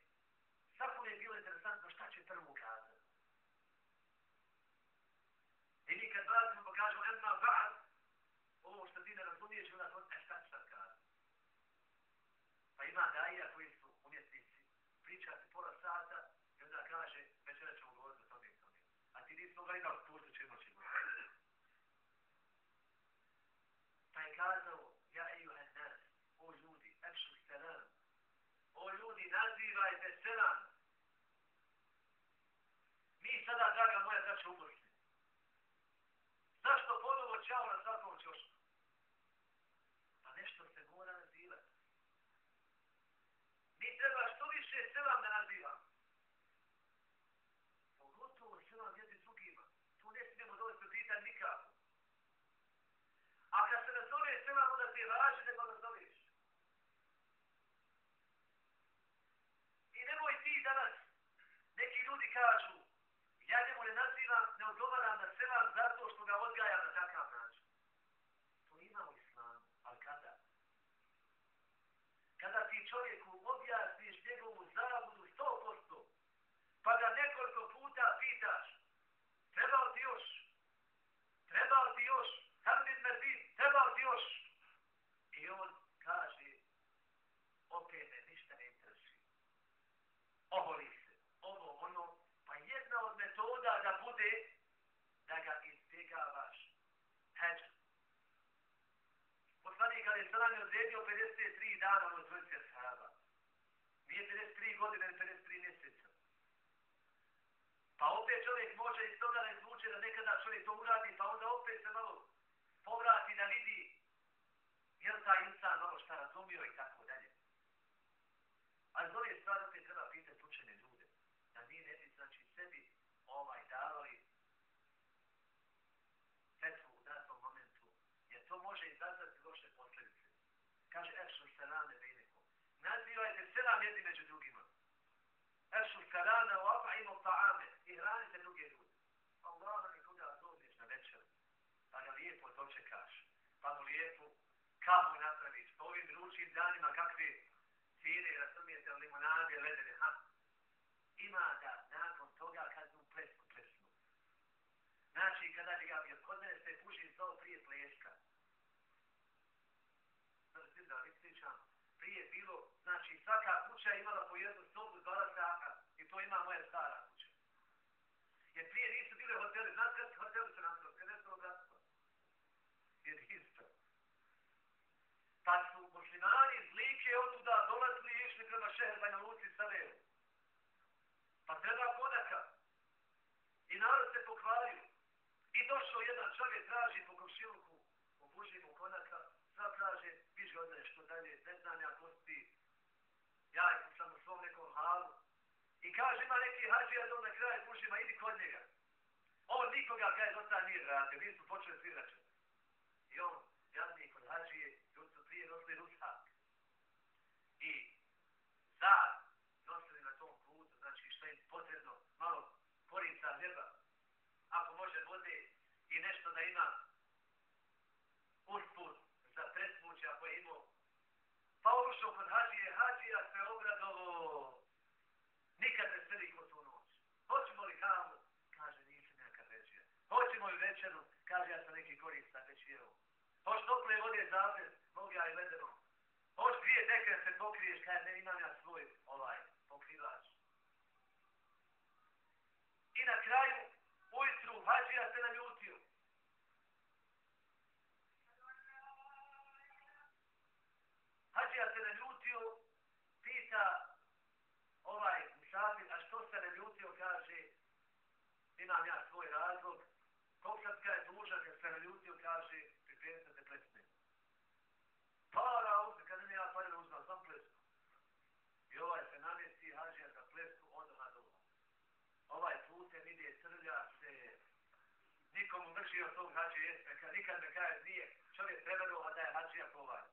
salam je odredio 53 dana od dvojice sahaba. Nije 53 godine, ne 53 mjeseca. Pa opet čovjek može iz toga ne zvuče da nekada čovjek to uradi, pa onda opet se malo povrati da vidi jel taj insan, ono, salame wa fa'imu ta'ame. I hrani se druge ljude. Allah mi kuda dođeš na večer, pa ga lijepo dočekaš, pa ga lijepo kavu napraviš, po ovim ručim danima kakve cijene, razumijete, limonade, ledene, ha? Ima da nakon toga kad mu plesku plesnu. Znači, kada bi ga bio, kod mene se puši zao prije pleska. Znači, da li pričam? Prije bilo, znači, svaka kuća imala po jednu Sarajevo. Pa treba ponaka. I narod se pokvario. I došao jedan čovjek, traži po komšiluku, obuži mu konaka, sad traže, viš ga odneš što dalje, ne znam ja ko si Ja sam u svom nekom halu. I kaže, ima neki hađija do na kraju, kušima, idi kod njega. On nikoga, kaj je do sada nije vratio, mi su počeli zviračati. Tople vode zapred? I ledeno. Hoć dvije deke se pokriješ? kaj ne imam ja svoj ovaj pokrivač. I na kraju, ujutru, hađija se naljutio. Hađija se naljutio, pita ovaj musafir, a što se naljutio, kaže, imam ja svoj razlog, koliko sam kada je dužan, kad se naljutio, kaže, pripremite se plesne. Para uzme, kada ne ja para uzmao, sam plesnu. I ovaj se namjesti, hađija za plesku, onda na dolu. Ovaj putem ide, trlja se, nikomu vrši jeste, kad nikad me kaže, nije čovjek preverio, a da je hađija kovaj.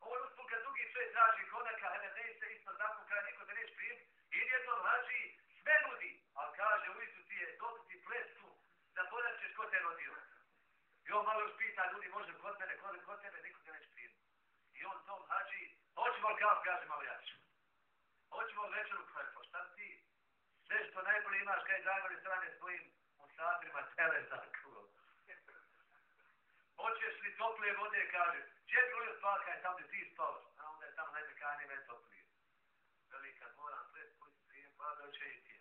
Ovo On uspun kad drugi čovjek traži konaka, hele, ne se isto tako, kada niko te neće prijem, ili jednom hađi, sve nudi, ali kaže, uvicu ti je dobiti plesu, da ćeš ko te rodio. I on malo još pita ljudi, može kod mene, kod, kod tebe, niko te neće prijem. I on tom hađi, hoćemo li kao, kaže malo jače. Hoćemo li večeru, kaže, pa šta ti? Sve što najbolje imaš, kaj zagori strane svojim musatrima, tele zakulo. Hoćeš li tople vode, kaže, gdje bi volio spavati, kaj tam gdje ti spavaš? A onda je tamo najbolje kaj nije toplije. Veli, kad moram pred put, prijem, pa da će i ti.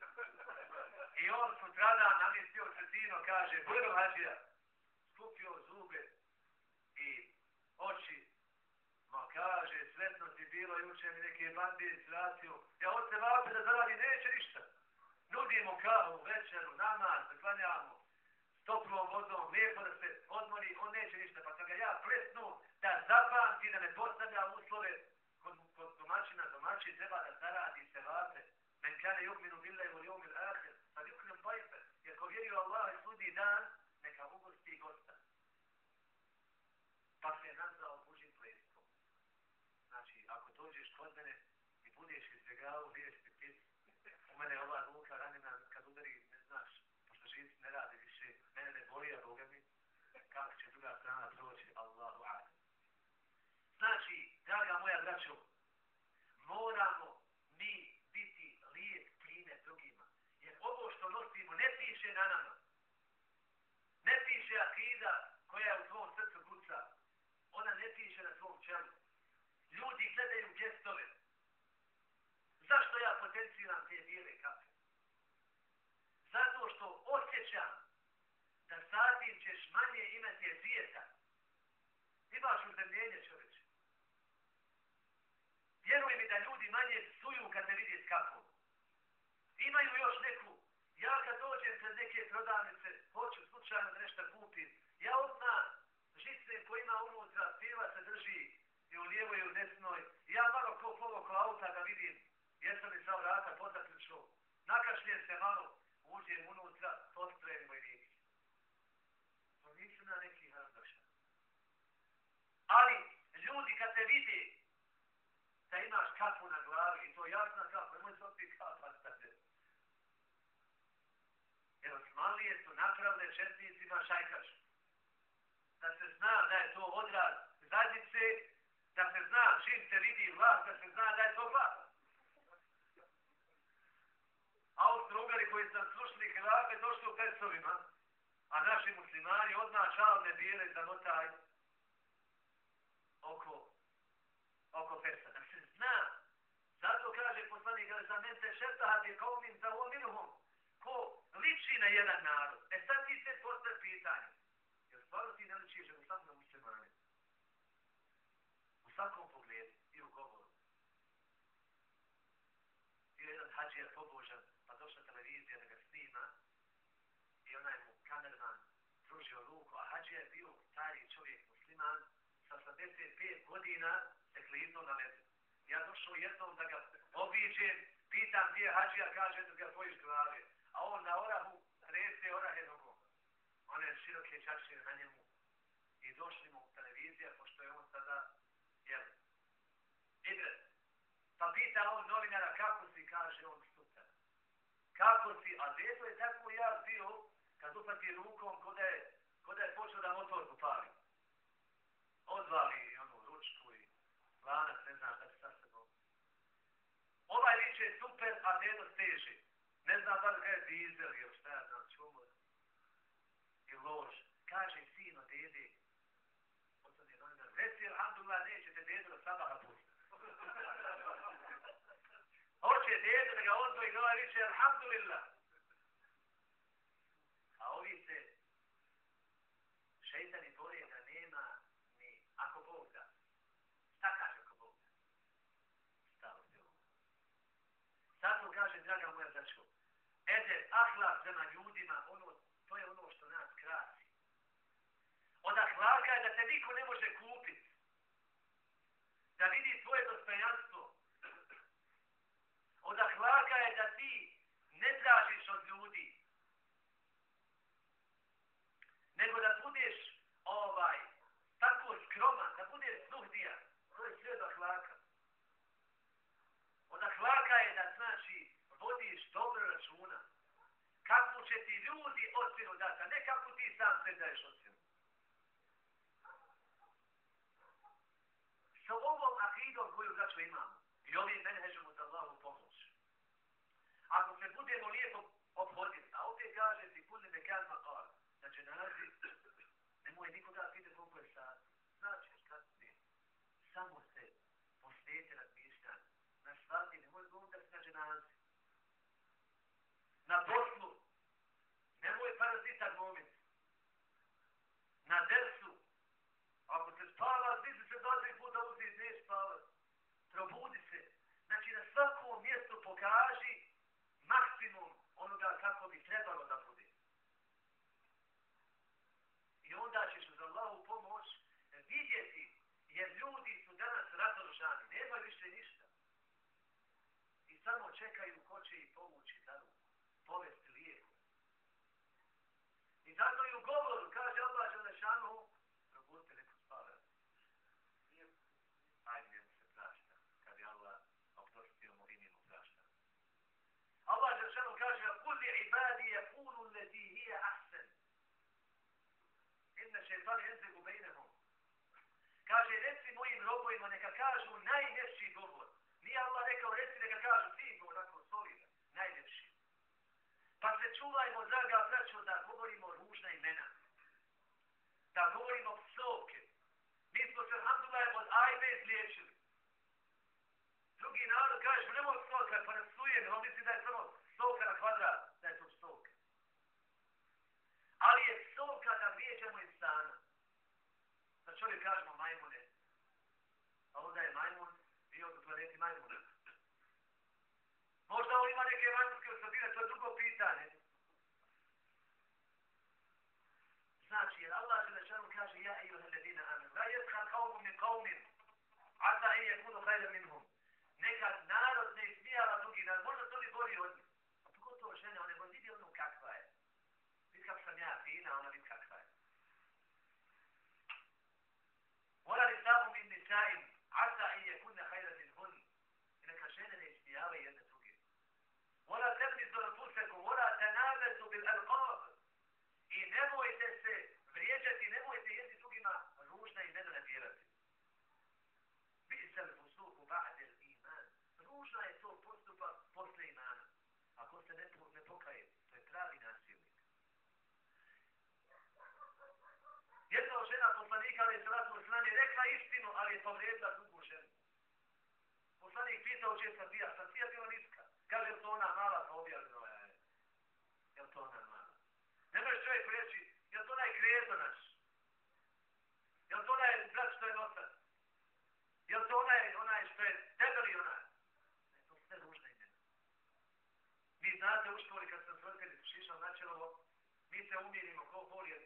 I on sutrada namjestio sredino, kaže, brdo Hađija, skupio zube i oči, ma kaže, sretno ti bilo, juče mi neke bandije zratio, ja od se vape da zaradi, neće ništa. Nudimo kahu, večeru, namaz, zaklanjamo, s toplom vodom, lijepo da se odmori, on neće ništa, pa sam ga ja presnu da zapamti, da ne postavlja uslove kod, kod domaćina, domaći treba da zaradi se vape. Men kane yukminu billahi wal yawmil akhir, fa yukrim dayfa. Jer ko vjerio Allah i sudi dan, neka ugosti gosta. Pa se nazvao Božim pleskom. Znači, ako dođeš kod mene i budeš izbjegao vijesti pis, u mene ova ruka ranina kad udari, ne znaš, pošto živici ne radi više, mene ne boli, a Boga mi, kako će druga strana proći, Allahu a'lam. Znači, draga moja braćo, moramo mi biti lijep primjer drugima. Jer ovo što nosimo ne piše na nama. Ne piše akida koja je u tvom srcu kuca. Ona ne piše na tvom čelu. Ljudi gledaju gestove. Zašto ja potenciram te bijele kape? Zato što osjećam da satim ćeš manje imati jezijeta. Imaš uzemljenje čoveče. Vjeruj mi da ljudi manje suju kad te vidi s kapom. Imaju još neku, ja kad dođem pred neke prodavnice, hoću slučajno da nešto kupim, ja odmah žice koji ima unutra, piva se drži i u lijevoj i u desnoj, ja malo ko povoko auta da vidim, jesam li sa vrata pozaključio, nakašljem se malo, uđem unutra, postrojem moj vijek. To nisu na neki razdošan. Ali ljudi kad te vidi, da imaš kapu na glavi i to jasna kapa, nemoj se opet kapa stade. Jer Osmanlije su napravile četnicima šajkaš. Da se zna da je to odraz zadnice, da se zna čim se vidi vlast, da se zna da je to vlast. Austro-Ugari koji su slušali hrvape došli u pesovima, a naši muslimani odmah čalne bijele za notaj oko, oko pesa. Da se zna, se šetaha bi kaumin za ko liči na jedan narod. E sad ti se postav pitanje. Jer stvarno ti ne ličiš se svakom muslimane? U svakom pogledu i u govoru. Bio jedan hađija pobožan, pa došla televizija da ga snima i onaj mu kamerman pružio ruku, a hađija je bio stari čovjek musliman, sa 85 godina se klizno na ledu. Ja došao jednom da ga obiđem, pitam gdje je hađija, kaže da ga pojiš glave. A on na orahu trese orahe nogom. One široke čašine na njemu. I došli mu televizija, pošto je on sada, jel, idre. Pa pita on novinara kako si, kaže on super. Kako si, a deto je tako ja bio, kad upati rukom, kod je, kod je počeo da motor popali. Odvali onu ručku i lanac, ne znam šta se sa sebom. Ovaj liče super, a dedo steže. Ne znam da li je dizel ili šta ja znam, čumor. I lož. Kaže sino, dede, odsad je novinar, reci, alhamdulillah, nećete dedo da sabaha pusti. Hoće dedo da ga odvoji, ovaj liče, alhamdulillah. A ovi se šeitani bore da nema ni ako Bog da. Šta kaže ako Bog da? Stalo se ovo. Zato kaže, draga moja začko, ede ahlak prema ljudima, ono, to je ono što nas krasi. Od ahlaka je da te niko ne može kupiti. Da vidi tvoje dostojanstvo. Od ahlaka je da ti ne tražiš od ljudi. Nego da budeš ovaj, tako skroman, da budeš zuhdija. To je sve od ahlaka. Od ahlaka je da znači vodiš dobro računa. Kako će ti ljudi ocjenu dati, a ne kako ti sam se daješ ocjenu. Sa ovom akidom koju zato imamo i ovim menhežom od Allahu pomoć. Ako se budemo lijepo obhoditi, a opet kaže ti kulli mekan makar, na dženazi, nemoj nikoga pitati koliko je sad. Znači, kad ne, samo se posvijete razmišljati. Na svadbi nemoj govoriti da si na dženazi. Na poslu, nemoj parazitar moment. Na dersu, ako se spava, zdi se dva, tri puta uzdi i neš spavati. Probudi se. Znači, na svakom mjestu pokaži maksimum onoga kako bi trebalo da bude. I onda ćeš uz Allahu pomoć vidjeti, jer ljudi su danas razoružani, nema više ništa. I samo čekaju ko će ih povući za ruku, povesti lijeku. I zato i u govoru kaže Allah Želešanu, probudite neko spava. Ajde, njemu se prašta, kad je Allah oprostio mu i njemu prašta. Allah Želešanu kaže, kulli ibadi je kulu leti hije ahsen. Inna šeitan jezigu bejnehom. Kaže, reci mojim robojima, neka kažu najljepši govor. Nije Allah rekao, reci neka kažu ti govor, onako solida, najljepši. Pa se čuvajmo, draga braćo, da govorimo ružna imena. Da govorimo psovke. Mi smo se, alhamdulillah, od ajbe izliječili. Drugi narod kaže, nemoj psovka, pa ne sujem, on misli da je samo psovka na kvadrat, da je to psovka. Ali je psovka da vrijeđamo insana. Da čovjek kažemo majmune. A onda je majmun bio na planeti majmuna. Možda on ima neke majmunske osobine, to je drugo pitanje. Znači, jer Allah je načalom kaže, ja i od ledina amen. Da je tha kaumu mi kaumin, asa i je kudu hajda minhum. Nekad narod ne ismijala drugi narod, možda to li bolji od njih. A pogotovo žene, one voli vidi ono kakva je. Vidi kako sam ja fina, ona vidi kakva je. Mora li samo min nisa'im, asa i je kudne hajda min hun. I neka žene ne ismijavaju jedne druge. Mora tebi zora puseku, mora te navezu bil alqab. I nemojte se vrijeđati, nemojte jedni drugima ružna imena nadjelati. Bi se li postupu ba'de iman. Ružna je to postupak posle imana. Ako se ne, ne pokaje, to je pravi nasilnik. Jedna žena poslanika, ali je salatu oslan, je rekla istinu, ali je povrijedila drugu ženu. Poslanik pitao gdje sam bija, sam bila niska. Kaže, to ona mala, pa objavljeno je. Je to ona mala? Ne možeš čovjek reći, je to onaj krezo naš? Je to onaj brat što je nosac? Je to onaj, onaj što je debeli onaj? Ne, to sve ružne imena. Vi znate u školi kad sam s roditelji šišao načelovo, mi se umirimo ko boli, jer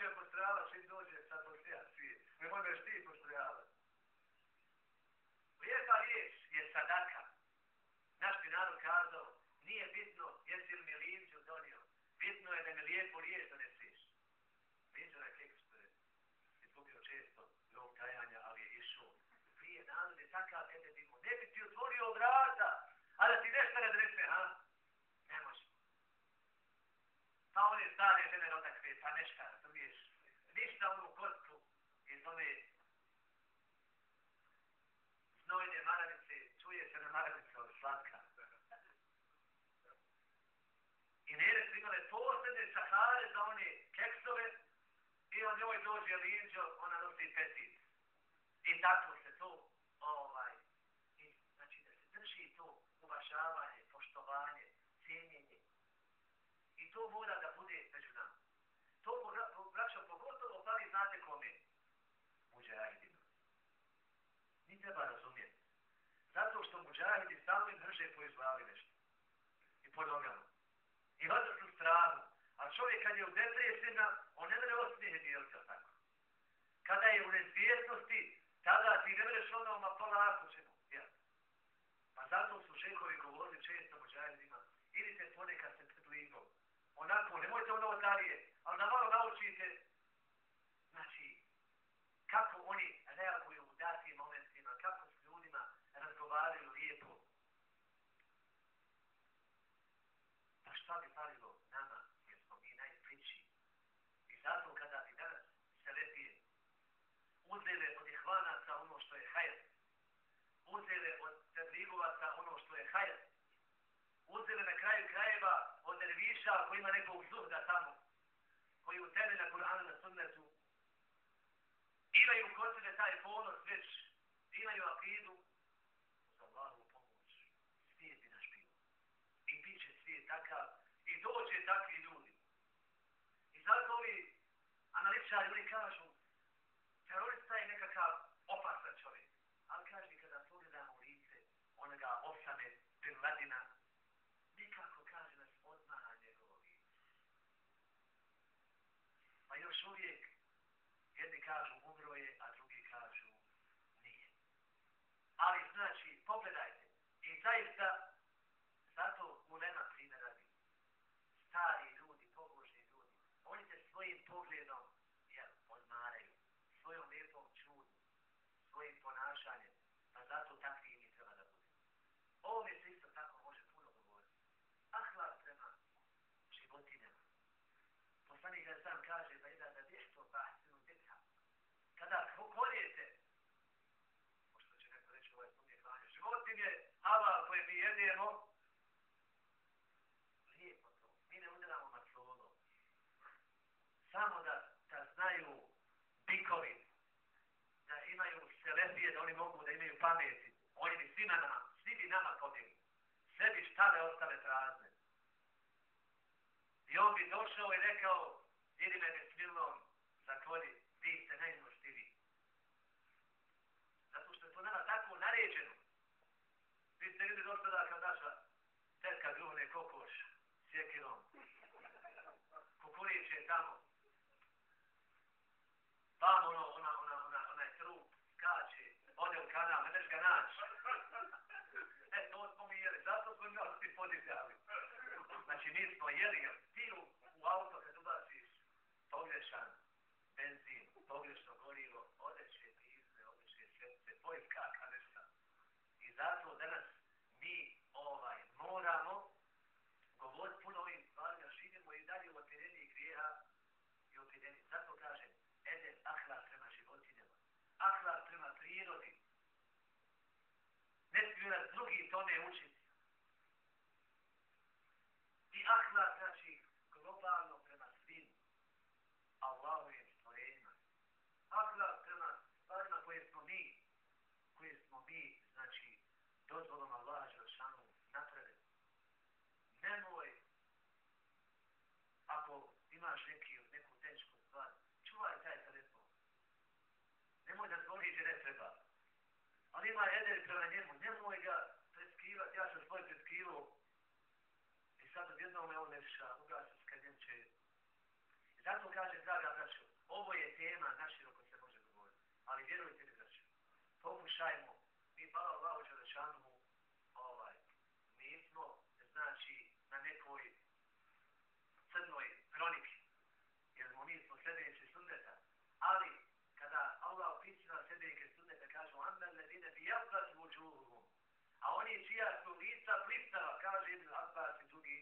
dođe, postrava, svi dođe. prosti. I tako se to, ovaj, i, znači da se drži to uvažavanje, poštovanje, cijenjenje. I to mora da bude među nama. To braćo pogotovo fali znate kome. Muđahidima. Mi treba razumjeti. Zato što muđahidi stalno im drže po izvali nešto. I po nogama. I vada su stranu. A čovjek kad je u ženama ono, polako ćemo. Ja. Pa zato priča, ako ima nekog zuhda tamo, koji u tebe na Kur'anu na sunnetu, imaju kod sebe taj ponos već, imaju akidu, uz Allahovu pomoć, svijet bi naš bio. I bit će svijet takav, i doće takvi ljudi. I zato ovi analitičari, oni kažu, čovjek, jedni kažu pameti, oni bi svima nama, svi bi nama podijeli. Sve bi štale ostale prazne. I on bi došao i rekao, idi me bismilom, zakoljiti. jeli, jeli, ti u, u auto kad ubaciš pogrešan benzin, pogrešno gorivo, odeće ti izme, odeće srce, pojiv kaka nešta. I zato danas mi ovaj, moramo govoriti puno ovim stvarima, živimo i dalje u opireniji grijeha i opireniji. Zato kažem, edem ahlar prema životinjama, ahlar prema prirodi. Ne smiju nas drugi tome učiti. I ahlar, znači, globalno prema svim Allahovim stvorenjima. Ahlar prema stvarima koje smo mi, koje smo mi, znači, dozvolom Allaha Želšanu napravili. Nemoj, ako imaš neki, neku tečku stvar, čuvaj taj telefon. Nemoj da zvoni gdje ne treba. Ali ima jedan prema njemu, nemoj ga preskivati, ja sam svoj preskivo. I sad odjednom me on neša, ugasi s kad će. I zato kaže, draga braćo, ovo je tema, naširoko se može govoriti. Ali vjerujte mi, braćo, pokušajmo mi hvala Allahu Đelešanu, ovaj, nismo, znači, na nekoj crnoj kroniki, jer smo mi smo sljedenici sunneta, ali kada Allah opisuje sljedenice sunneta, kažu, Ammel ledine bi jabdat vuđuhum, a oni čija su lica blistava, kaže Ibn Abbas i drugi,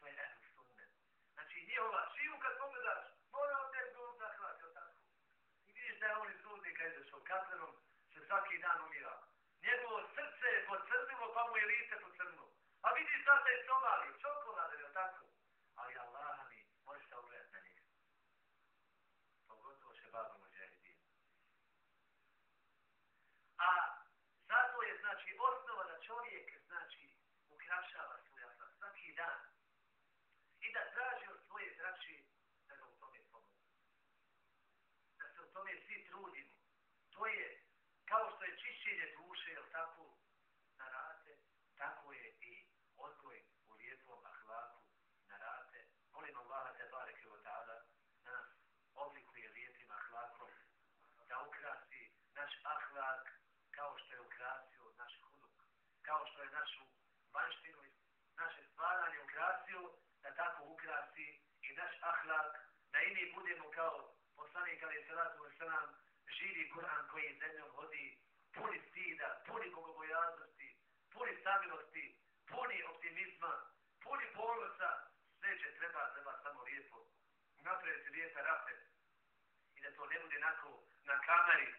to je ehlu sunnet. Znači, njihova čiju kad pogledaš, mora od te zbog zahvati, tako. I vidiš da je on iz rudnika izašao, katlenom se svaki dan umira njegovo srce je pocrnilo, pa mu je lice pocrnilo. A se je čokolade, je tako? Ali Allah mi, možeš se ugledati na njega. Pogotovo še babo muđahidin. A zato je, znači, osnova da čovjek, znači, ukrašava svoj asla svaki dan i da traži od svoje braće da ga u tome pomogu. Da se u tome svi trudimo. To je kao što je čišćenje duše, jel tako, na rate, tako je i odgoj u lijepom ahlaku na rate. Molim Allaha te bareke o tada, da nas oblikuje lijepim ahlakom, da ukrasi naš ahlak kao što je ukrasio naš huduk, kao što je našu vanštinu i naše stvaranje ukrasio, da tako ukrasi i naš ahlak, da i mi budemo kao poslanik ali salatu wasalam, živi Kur'an koji zemljom hodi puni stida, puni bogobojaznosti, puni samilosti, puni optimizma, puni ponosa, sve će treba, treba samo lijepo napraviti lijepe rape i da to ne bude nako na kameri,